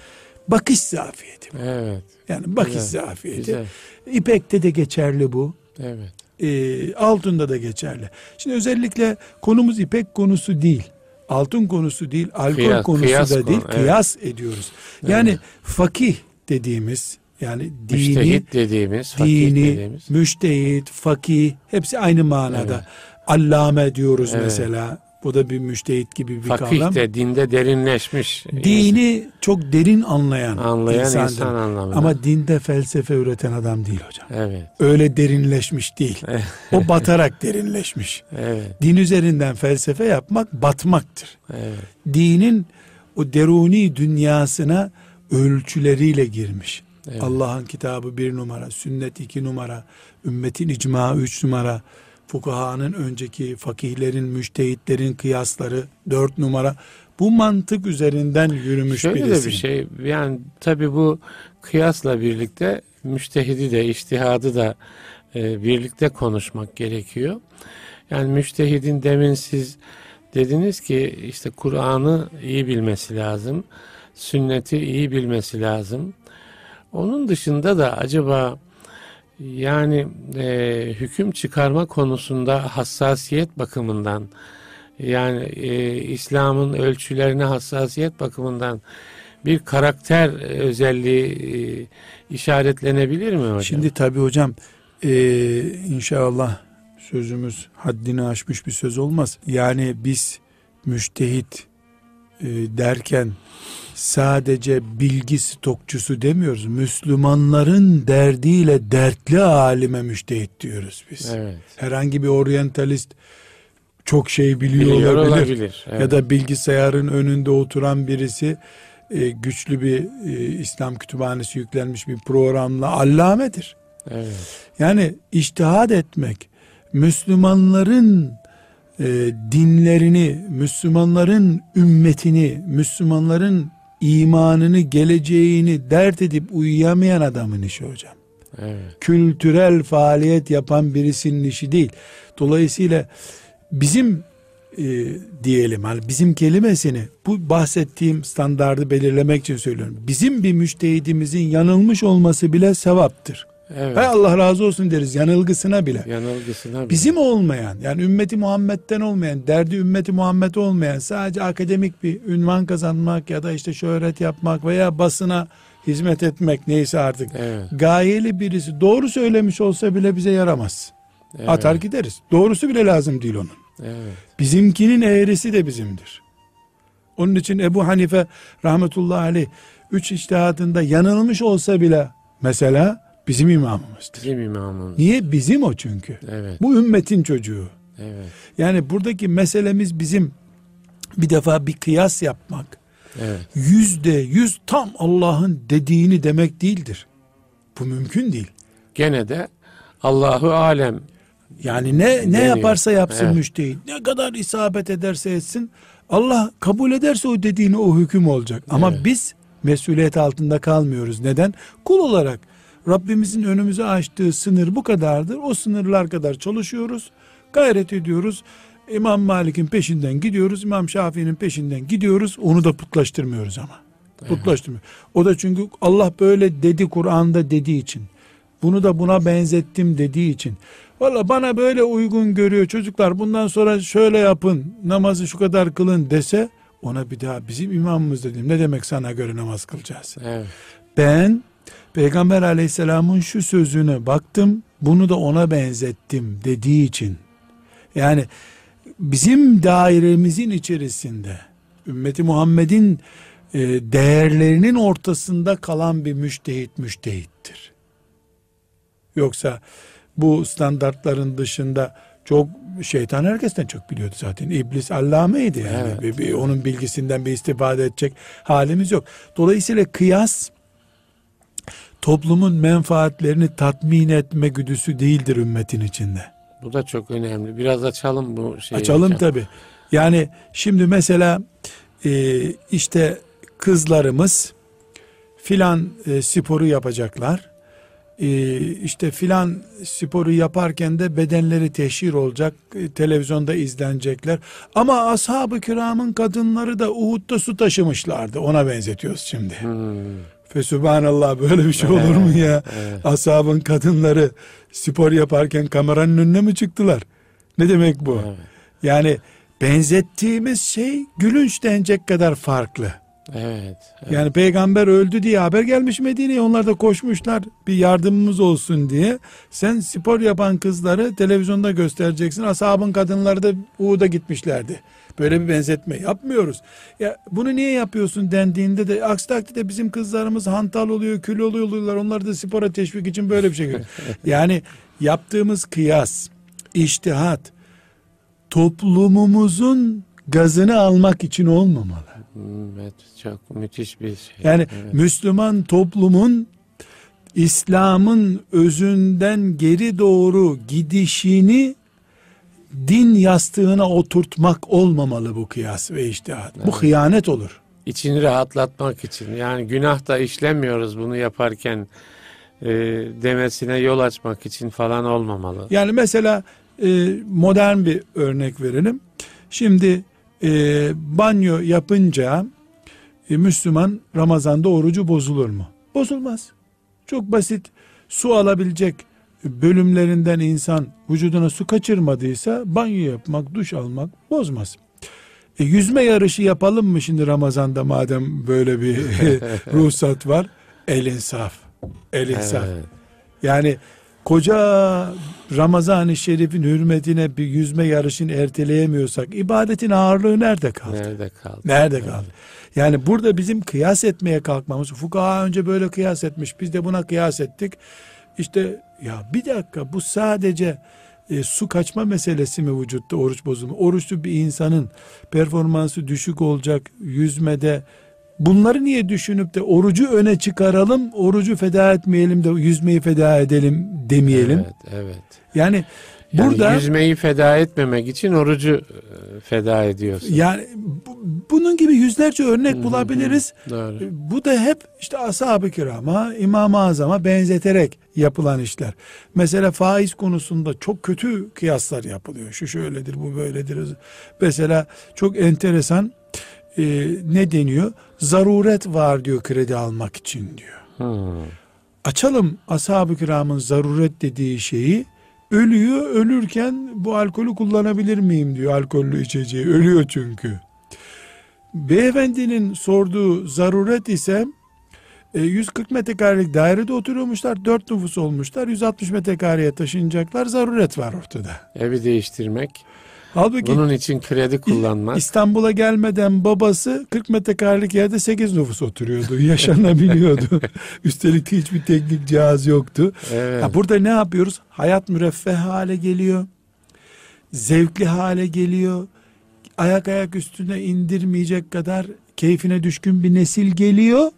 bakış zafiyeti bu. Evet. Yani bakış Güzel, zafiyeti. Güzel. İpekte de geçerli bu. Evet. E, altında da geçerli. Şimdi özellikle konumuz ipek konusu değil. altın konusu değil, alkol kıyas, konusu kıyas da değil, konu, kıyas evet. ediyoruz. Yani evet. fakih dediğimiz yani dini, müştehit dediğimiz, dini, dediğimiz. müştehit, fakih hepsi aynı manada. Evet. Allame diyoruz evet. mesela. Bu da bir müştehit gibi bir Fakih kavram. Fakih de dinde derinleşmiş. Dini çok derin anlayan, anlayan insandır. insan anlamında. Ama dinde felsefe üreten adam değil hocam. Evet. Öyle derinleşmiş değil. o batarak derinleşmiş. Evet. Din üzerinden felsefe yapmak batmaktır. Evet. Dinin o deruni dünyasına ölçüleriyle girmiş. Evet. Allah'ın kitabı bir numara, sünnet iki numara, ümmetin icma üç numara, fukahanın önceki fakihlerin, müştehitlerin kıyasları dört numara. Bu mantık üzerinden yürümüş Şöyle birisi. de bir şey yani tabi bu kıyasla birlikte müştehidi de iştihadı da e, birlikte konuşmak gerekiyor. Yani müştehidin demin siz dediniz ki işte Kur'an'ı iyi bilmesi lazım. Sünneti iyi bilmesi lazım. Onun dışında da acaba yani e, hüküm çıkarma konusunda hassasiyet bakımından yani e, İslam'ın ölçülerine hassasiyet bakımından bir karakter özelliği e, işaretlenebilir mi hocam? Şimdi tabi hocam e, inşallah sözümüz haddini aşmış bir söz olmaz. Yani biz müştehit e, derken sadece bilgi stokçusu demiyoruz. Müslümanların derdiyle dertli alime müştehit diyoruz biz. Evet. Herhangi bir oryantalist çok şey biliyor, biliyor olabilir. olabilir. Evet. Ya da bilgisayarın önünde oturan birisi e, güçlü bir e, İslam kütüphanesi yüklenmiş bir programla allamedir. Evet. Yani iştihad etmek Müslümanların e, dinlerini, Müslümanların ümmetini, Müslümanların imanını, geleceğini dert edip uyuyamayan adamın işi hocam. Evet. Kültürel faaliyet yapan birisinin işi değil. Dolayısıyla bizim e, diyelim hani bizim kelimesini bu bahsettiğim standardı belirlemek için söylüyorum. Bizim bir müştehidimizin yanılmış olması bile sevaptır. Evet. Hay Allah razı olsun deriz yanılgısına bile. Yanılgısına bile. Bizim olmayan yani ümmeti Muhammed'den olmayan, derdi ümmeti Muhammed olmayan sadece akademik bir ünvan kazanmak ya da işte şöhret yapmak veya basına hizmet etmek neyse artık. Evet. Gayeli birisi doğru söylemiş olsa bile bize yaramaz. Evet. Atar gideriz. Doğrusu bile lazım değil onun. Evet. Bizimkinin eğrisi de bizimdir. Onun için Ebu Hanife rahmetullahi aleyh üç iştihadında yanılmış olsa bile mesela Bizim imamımızdır. Bizim imamımız. Niye? Bizim o çünkü. Evet. Bu ümmetin çocuğu. Evet. Yani buradaki meselemiz bizim bir defa bir kıyas yapmak. Evet. Yüzde yüz tam Allah'ın dediğini demek değildir. Bu mümkün değil. Gene de Allahu alem yani ne ne yaparsa yapsın evet. müştehit. Ne kadar isabet ederse etsin Allah kabul ederse o dediğini o hüküm olacak. Ama evet. biz mesuliyet altında kalmıyoruz. Neden? Kul olarak Rabbimizin önümüze açtığı sınır bu kadardır. O sınırlar kadar çalışıyoruz. Gayret ediyoruz. İmam Malik'in peşinden gidiyoruz. İmam Şafii'nin peşinden gidiyoruz. Onu da putlaştırmıyoruz ama. Putlaştırmıyor. O da çünkü Allah böyle dedi Kur'an'da dediği için. Bunu da buna benzettim dediği için. Valla bana böyle uygun görüyor çocuklar bundan sonra şöyle yapın namazı şu kadar kılın dese ona bir daha bizim imamımız dedim. Ne demek sana göre namaz kılacağız? Evet. Ben Peygamber aleyhisselamın şu sözüne baktım bunu da ona benzettim dediği için yani bizim dairemizin içerisinde ümmeti Muhammed'in e, değerlerinin ortasında kalan bir müştehit müştehittir. Yoksa bu standartların dışında çok şeytan herkesten çok biliyordu zaten. İblis allameydi yani. Evet. Bir, bir, onun bilgisinden bir istifade edecek halimiz yok. Dolayısıyla kıyas toplumun menfaatlerini tatmin etme güdüsü değildir ümmetin içinde. Bu da çok önemli. Biraz açalım bu şeyi. Açalım tabi. Yani şimdi mesela e, işte kızlarımız filan e, sporu yapacaklar. E, işte filan sporu yaparken de bedenleri teşhir olacak. E, televizyonda izlenecekler. Ama ashab-ı kiramın kadınları da Uhud'da su taşımışlardı. Ona benzetiyoruz şimdi. Hmm. Fesubhanallah böyle bir şey olur mu ya? Evet. Ashabın kadınları spor yaparken kameranın önüne mi çıktılar? Ne demek bu? Evet. Yani benzettiğimiz şey gülünç denecek kadar farklı. Evet, evet. Yani peygamber öldü diye haber gelmiş Medine'ye onlar da koşmuşlar bir yardımımız olsun diye. Sen spor yapan kızları televizyonda göstereceksin. Ashabın kadınları da Uğud'a gitmişlerdi. Böyle bir benzetme yapmıyoruz. Ya bunu niye yapıyorsun dendiğinde de aksi takdirde bizim kızlarımız hantal oluyor, kül oluyorlar. Onlar da spora teşvik için böyle bir şey. yani yaptığımız kıyas, iştihat toplumumuzun gazını almak için olmamalı. Hmm, Evet, çok müthiş bir şey. Yani Evet. Müslüman toplumun İslam'ın özünden geri doğru gidişini din yastığına oturtmak olmamalı bu kıyas ve iştihat. Bu hıyanet olur. İçini rahatlatmak için yani günah da işlemiyoruz bunu yaparken e, demesine yol açmak için falan olmamalı. Yani mesela e, modern bir örnek verelim. Şimdi e, banyo yapınca e, Müslüman Ramazan'da orucu bozulur mu? Bozulmaz. Çok basit su alabilecek bölümlerinden insan vücuduna su kaçırmadıysa banyo yapmak, duş almak bozmaz. E, yüzme yarışı yapalım mı şimdi Ramazan'da madem böyle bir ruhsat var? El insaf. El insaf. Evet. Yani koca Ramazan-ı Şerif'in hürmetine bir yüzme yarışını erteleyemiyorsak ibadetin ağırlığı nerede kaldı? Nerede kaldı? Nerede kaldı? Yani burada bizim kıyas etmeye kalkmamız, fukaha önce böyle kıyas etmiş, biz de buna kıyas ettik. İşte ya bir dakika bu sadece e, su kaçma meselesi mi vücutta oruç bozumu? Oruçlu bir insanın performansı düşük olacak yüzmede. Bunları niye düşünüp de orucu öne çıkaralım, orucu feda etmeyelim de yüzmeyi feda edelim demeyelim. Evet, evet. Yani Yani burada yüzmeyi feda etmemek için orucu e, feda ediyorsun. yani bu- bunun gibi yüzlerce örnek bulabiliriz. Doğru. Bu da hep işte ashab-ı kirama, İmam-ı Azam'a benzeterek yapılan işler. Mesela faiz konusunda çok kötü kıyaslar yapılıyor. Şu şöyledir, bu böyledir. Mesela çok enteresan e, ne deniyor? Zaruret var diyor kredi almak için diyor. Hmm. Açalım ashab-ı kiramın zaruret dediği şeyi. Ölüyor, ölürken bu alkolü kullanabilir miyim diyor alkollü içeceği. Ölüyor çünkü. Beyefendinin sorduğu zaruret ise e, 140 metrekarelik dairede oturuyormuşlar. 4 nüfus olmuşlar. 160 metrekareye taşınacaklar. Zaruret var ortada. Evi değiştirmek. Halbuki Bunun için kredi kullanmak. İstanbul'a gelmeden babası 40 metrekarelik yerde 8 nüfus oturuyordu. Yaşanabiliyordu. Üstelik hiçbir teknik cihaz yoktu. Evet. Ya burada ne yapıyoruz? Hayat müreffeh hale geliyor. Zevkli hale geliyor. Ayak ayak üstüne indirmeyecek kadar keyfine düşkün bir nesil geliyor.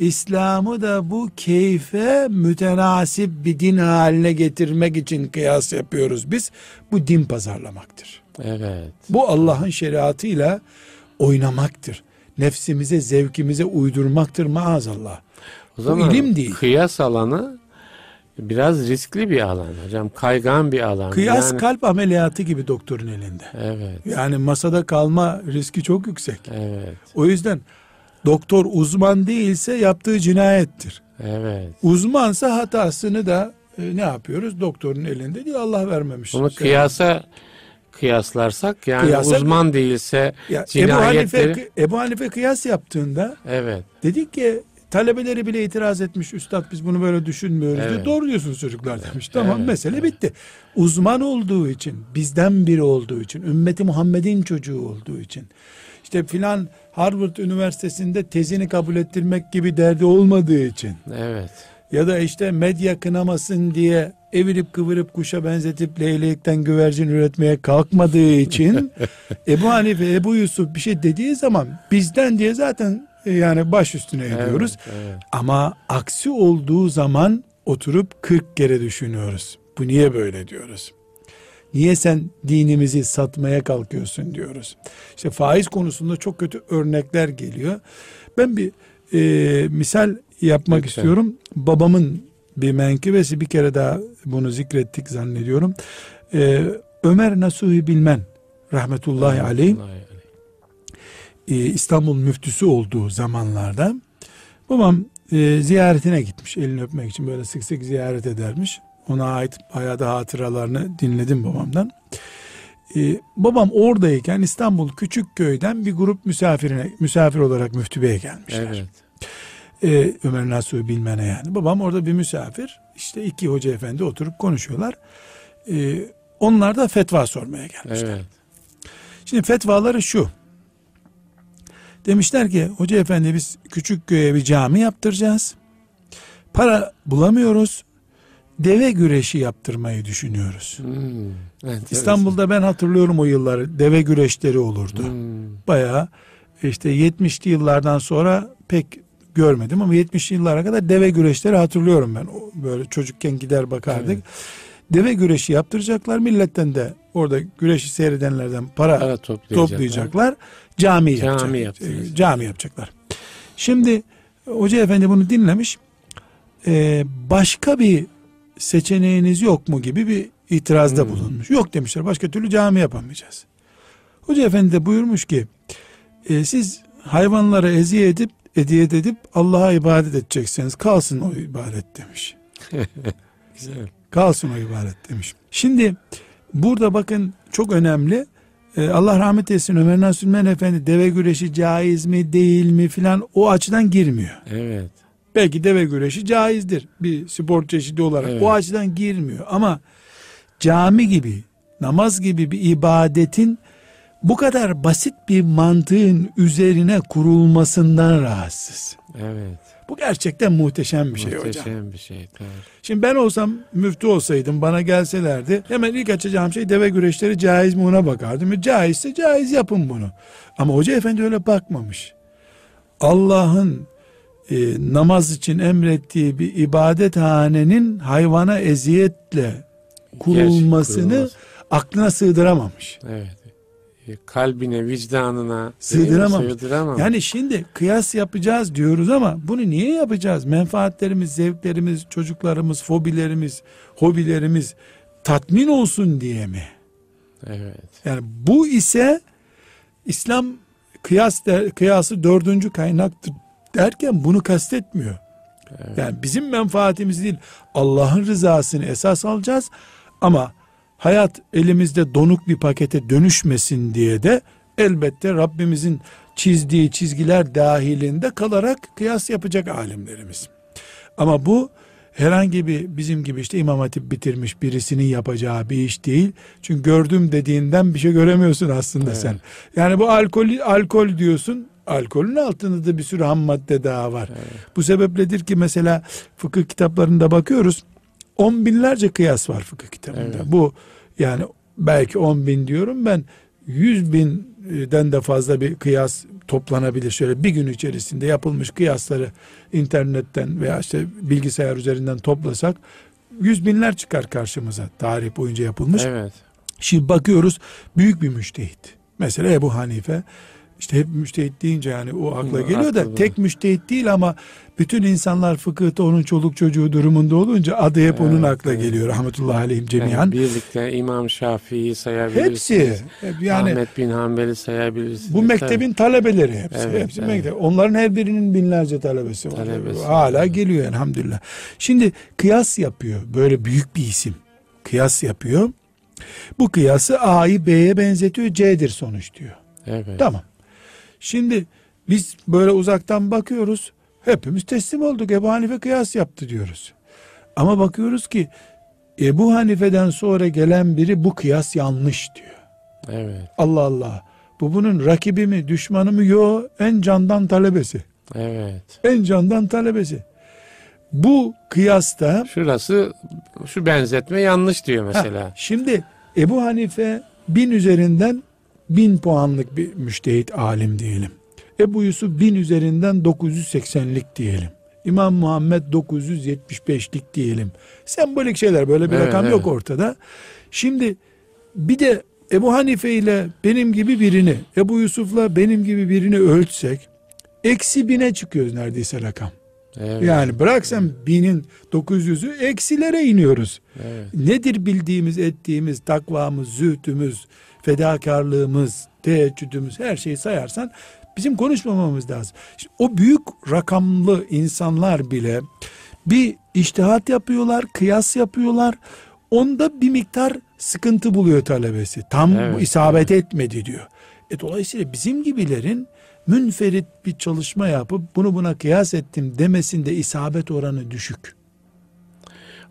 İslam'ı da bu keyfe mütenasip bir din haline getirmek için kıyas yapıyoruz biz. Bu din pazarlamaktır. Evet. Bu Allah'ın şeriatıyla oynamaktır. Nefsimize, zevkimize uydurmaktır maazallah. O zaman ilim değil. kıyas alanı biraz riskli bir alan hocam. Kaygan bir alan. Kıyas Yani- kalp ameliyatı gibi doktorun elinde. Evet. Yani masada kalma riski çok yüksek. Evet. O yüzden doktor uzman değilse yaptığı cinayettir. Evet. Uzmansa hatasını da e, ne yapıyoruz? Doktorun elinde değil Allah vermemiş. Bunu Şey- kıyasa kıyaslarsak yani Kıyasa- uzman değilse Ya Ebu cinayetleri Hanife, Ebu Hanife kıyas yaptığında evet. dedik ki talebeleri bile itiraz etmiş üstad biz bunu böyle düşünmüyoruz diye Evet. doğru diyorsunuz çocuklar demiş. Tamam Evet, mesele evet. bitti. Uzman olduğu için bizden biri olduğu için ümmeti Muhammed'in çocuğu olduğu için işte filan Harvard Üniversitesi'nde tezini kabul ettirmek gibi derdi olmadığı için Evet. ya da işte medya kınamasın diye evirip kıvırıp kuşa benzetip leylekten güvercin üretmeye kalkmadığı için Ebu Hanife, Ebu Yusuf bir şey dediği zaman bizden diye zaten e, yani baş üstüne ediyoruz. Evet, evet. Ama aksi olduğu zaman oturup 40 kere düşünüyoruz. Bu niye böyle diyoruz? Niye sen dinimizi satmaya kalkıyorsun diyoruz. İşte faiz konusunda çok kötü örnekler geliyor. Ben bir e, misal yapmak Lütfen. istiyorum. Babamın bir menkıbesi bir kere daha bunu zikrettik zannediyorum. E, Ömer Nasuhi Bilmen rahmetullahi aleyh e, İstanbul müftüsü olduğu zamanlarda babam e, ziyaretine gitmiş elini öpmek için böyle sık sık ziyaret edermiş. Ona ait bayağı da hatıralarını dinledim babamdan. Ee, babam oradayken İstanbul Küçükköy'den bir grup misafirine misafir olarak müftübeye gelmişler. Evet. Ee, Ömer Nasuh Bilmen'e yani. Babam orada bir misafir. İşte iki hoca efendi oturup konuşuyorlar. Ee, onlar da fetva sormaya gelmişler. Evet. Şimdi fetvaları şu. Demişler ki hoca efendi biz küçük köye bir cami yaptıracağız. Para bulamıyoruz. Deve güreşi yaptırmayı düşünüyoruz. Hmm. enteresan. İstanbul'da ben hatırlıyorum o yılları. Deve güreşleri olurdu. Hmm. Bayağı işte 70'li yıllardan sonra pek görmedim ama 70'li yıllara kadar deve güreşleri hatırlıyorum ben. Böyle çocukken gider bakardık. Evet. Deve güreşi yaptıracaklar. Milletten de orada güreşi seyredenlerden para Para toplayacaklar. toplayacaklar. Cami, Cami yapacak. yaptıracak. Ee, Cami yapacaklar. Şimdi hoca efendi bunu dinlemiş. Ee, başka bir seçeneğiniz yok mu gibi bir itirazda Hmm. bulunmuş. Yok demişler. Başka türlü cami yapamayacağız. Hoca efendi de buyurmuş ki e, siz hayvanlara eziyet edip eziyet edip Allah'a ibadet edecekseniz kalsın o ibadet demiş. Güzel. Kalsın o ibadet demiş. Şimdi burada bakın çok önemli. Ee, Allah rahmet etsin Ömer Nasuh Efendi deve güreşi caiz mi değil mi filan o açıdan girmiyor. Evet. Belki deve güreşi caizdir bir spor çeşidi olarak. Evet. O açıdan girmiyor ama cami gibi namaz gibi bir ibadetin bu kadar basit bir mantığın üzerine kurulmasından rahatsız. Evet. Bu gerçekten muhteşem bir şey hocam. Muhteşem bir şey. Doğru. Şimdi ben olsam müftü olsaydım bana gelselerdi hemen ilk açacağım şey deve güreşleri caiz mi ona bakardım. E, Caizse caiz yapın bunu. Ama hoca efendi öyle bakmamış. Allah'ın e, namaz için emrettiği bir ibadethanenin hayvana eziyetle kurulmasını kurulması. aklına sığdıramamış. Evet. E, Kalbine, vicdanına mi? Sığdıramamış. Sığdıramamış. Yani şimdi kıyas yapacağız diyoruz ama bunu niye yapacağız? Menfaatlerimiz, zevklerimiz, çocuklarımız, fobilerimiz, hobilerimiz tatmin olsun diye mi? Evet. Yani bu ise İslam kıyas der, kıyası dördüncü kaynaktır derken bunu kastetmiyor. Evet. Yani bizim menfaatimiz değil Allah'ın rızasını esas alacağız ama hayat elimizde donuk bir pakete dönüşmesin diye de elbette Rabbimizin çizdiği çizgiler dahilinde kalarak kıyas yapacak alimlerimiz. Ama bu herhangi bir bizim gibi işte imam hatip bitirmiş birisinin yapacağı bir iş değil. Çünkü gördüm dediğinden bir şey göremiyorsun aslında Evet. sen. Yani bu alkol alkol diyorsun. Alkolün altında da bir sürü ham madde daha var. Bu sebepledir ki mesela fıkıh kitaplarında bakıyoruz. On binlerce kıyas var fıkıh kitabında. Evet. Bu yani belki on bin diyorum ben yüz binden de fazla bir kıyas toplanabilir. Şöyle bir gün içerisinde yapılmış kıyasları internetten veya işte bilgisayar üzerinden toplasak yüz binler çıkar karşımıza tarih boyunca yapılmış. Evet. Şimdi bakıyoruz büyük bir müştehit. Mesela Ebu Hanife işte hep müştehit deyince yani o akla geliyor da tek müştehit değil ama bütün insanlar fıkıhta onun çoluk çocuğu durumunda olunca adı hep onun Evet, akla evet. geliyor rahmetullahi aleyhim Yani cemiyan. birlikte İmam Şafii'yi sayabilirsiniz. Hepsi hep yani Ahmet bin Hanbel'i sayabilirsiniz. bu mektebin talebeleri hepsi. Evet, hepsi evet. mektep. Onların her birinin binlerce talebesi var. Talebesi Hala var. geliyor elhamdülillah. Şimdi kıyas yapıyor. Böyle büyük bir isim. Kıyas yapıyor. Bu kıyası A'yı B'ye benzetiyor. C'dir sonuç diyor. Evet. Tamam. Şimdi biz böyle uzaktan bakıyoruz. Hepimiz teslim olduk. Ebu Hanife kıyas yaptı diyoruz. Ama bakıyoruz ki Ebu Hanife'den sonra gelen biri bu kıyas yanlış diyor. Evet. Allah Allah. Bu bunun rakibi mi, düşmanı mı? Yo, en candan talebesi. Evet. En candan talebesi. Bu kıyasta Şurası şu benzetme yanlış diyor mesela. Ha, şimdi Ebu Hanife bin üzerinden bin puanlık bir müştehit alim diyelim. Ebu Yusuf bin üzerinden 980'lik diyelim. İmam Muhammed 975'lik diyelim. Sembolik şeyler böyle bir Evet, rakam evet. yok ortada. Şimdi bir de Ebu Hanife ile benim gibi birini, Ebu Yusuf'la benim gibi birini ölçsek eksi bine çıkıyoruz neredeyse rakam. Evet. Yani bırak sen binin 900'ü eksilere iniyoruz. Evet. Nedir bildiğimiz, ettiğimiz, takvamız, zühdümüz, fedakarlığımız, teheccüdümüz her şeyi sayarsan bizim konuşmamamız lazım. Şimdi o büyük rakamlı insanlar bile bir iştihat yapıyorlar, kıyas yapıyorlar. Onda bir miktar sıkıntı buluyor talebesi. Tam Evet, isabet etmedi diyor. E dolayısıyla bizim gibilerin münferit bir çalışma yapıp bunu buna kıyas ettim demesinde isabet oranı düşük.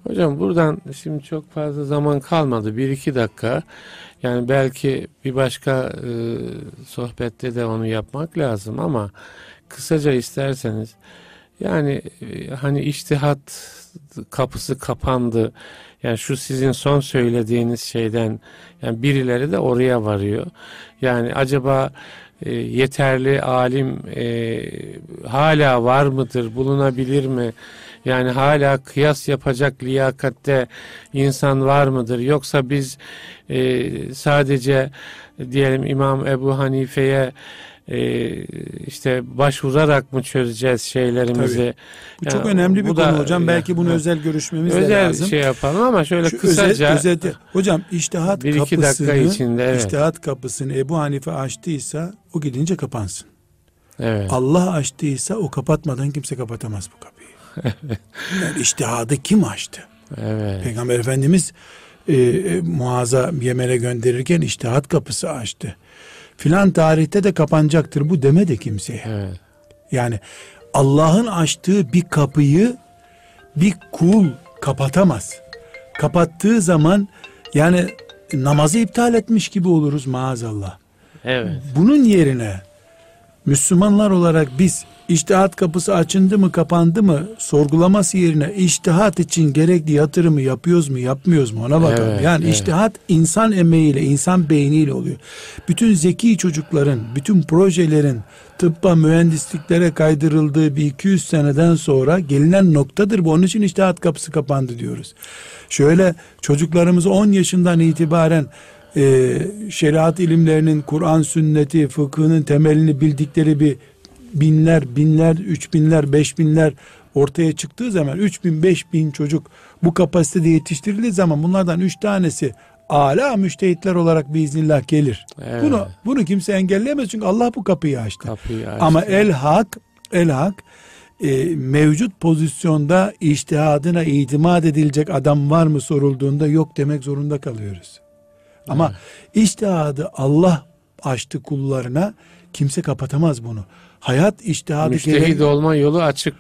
Hocam buradan şimdi çok fazla zaman kalmadı. Bir iki dakika. Yani belki bir başka e, sohbette de onu yapmak lazım ama kısaca isterseniz yani e, hani iştihat kapısı kapandı. Yani şu sizin son söylediğiniz şeyden yani birileri de oraya varıyor. Yani acaba e, yeterli alim e, hala var mıdır, bulunabilir mi? Yani hala kıyas yapacak liyakatte insan var mıdır? Yoksa biz e, sadece diyelim İmam Ebu Hanife'ye e, işte başvurarak mı çözeceğiz şeylerimizi? Bu Ya, çok önemli bir konu da- hocam. Belki bunu Ha. özel görüşmemiz de özel lazım. şey yapalım ama şöyle Şu kısaca özet, özeti. Hocam iştihat bir kapısını dakika içinde evet. iştihat kapısını Ebu Hanife açtıysa o gidince kapansın. evet. Allah açtıysa o kapatmadan kimse kapatamaz bu kapıyı. Yani iştihadı kim açtı? Evet. Peygamber Efendimiz e, e, Muaz'a Yemen'e gönderirken iştihat kapısı açtı. Filan tarihte de kapanacaktır bu demedi kimseye. Evet. Yani Allah'ın açtığı bir kapıyı bir kul kapatamaz. Kapattığı zaman yani namazı iptal etmiş gibi oluruz maazallah. Evet. Bunun yerine Müslümanlar olarak biz iştihat kapısı açıldı mı kapandı mı sorgulaması yerine iştihat için gerekli yatırımı yapıyoruz mu yapmıyoruz mu ona bakalım. Evet, yani evet. iştihat insan emeğiyle insan beyniyle oluyor. Bütün zeki çocukların bütün projelerin tıbba mühendisliklere kaydırıldığı bir 200 seneden sonra gelinen noktadır bu. Onun için iştihat kapısı kapandı diyoruz. Şöyle çocuklarımızı 10 yaşından itibaren e, şeriat ilimlerinin, Kur'an sünneti, fıkhının temelini bildikleri bir binler, binler, üç binler, beş binler ortaya çıktığı zaman üç bin, beş bin çocuk bu kapasitede yetiştirildiği zaman bunlardan üç tanesi ala müştehitler olarak biiznillah gelir. Evet. Bunu bunu kimse engelleyemez çünkü Allah bu kapıyı açtı. Kapıyı açtı. Ama el hak, el hak e, mevcut pozisyonda iştihadına itimat edilecek adam var mı sorulduğunda yok demek zorunda kalıyoruz. Ama iştihadı Allah açtı kullarına kimse kapatamaz bunu. Hayat iştihadı Müştehid gerek- olma yolu açık.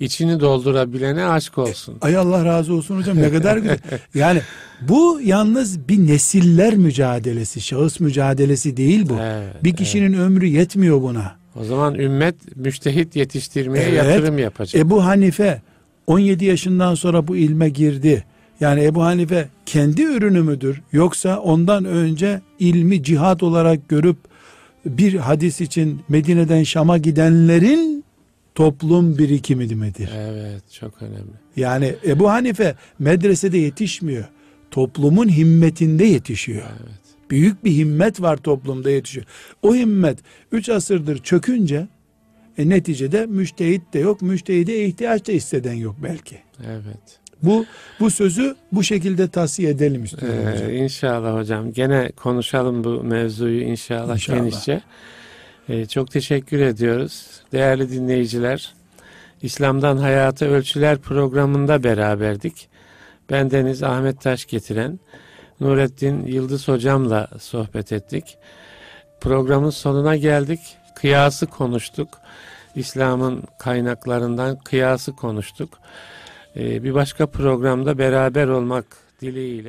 İçini doldurabilene aşk olsun. Ay Allah razı olsun hocam ne kadar güzel. Yani bu yalnız bir nesiller mücadelesi, şahıs mücadelesi değil bu. Evet, bir kişinin ömrü yetmiyor buna. O zaman ümmet müştehit yetiştirmeye Evet. yatırım yapacak. Ebu Hanife 17 yaşından sonra bu ilme girdi. Yani Ebu Hanife kendi ürünü müdür? Yoksa ondan önce ilmi cihat olarak görüp bir hadis için Medine'den Şam'a gidenlerin toplum birikimi midir? Evet çok önemli. Yani Ebu Hanife medresede yetişmiyor. Toplumun himmetinde yetişiyor. Evet. Büyük bir himmet var toplumda yetişiyor. O himmet 3 asırdır çökünce e, neticede müştehit de yok, müştehide ihtiyaç da hisseden yok belki. Evet. Bu bu sözü bu şekilde tavsiye edelim istiyorum Ee, hocam. inşallah hocam. Gene konuşalım bu mevzuyu inşallah, İnşallah. genişçe. Ee, çok teşekkür ediyoruz. Değerli dinleyiciler, İslam'dan Hayata Ölçüler programında beraberdik. Ben Deniz Ahmet Taş getiren Nurettin Yıldız hocamla sohbet ettik. Programın sonuna geldik. Kıyası konuştuk. İslam'ın kaynaklarından kıyası konuştuk. Ee, bir başka programda beraber olmak dileğiyle.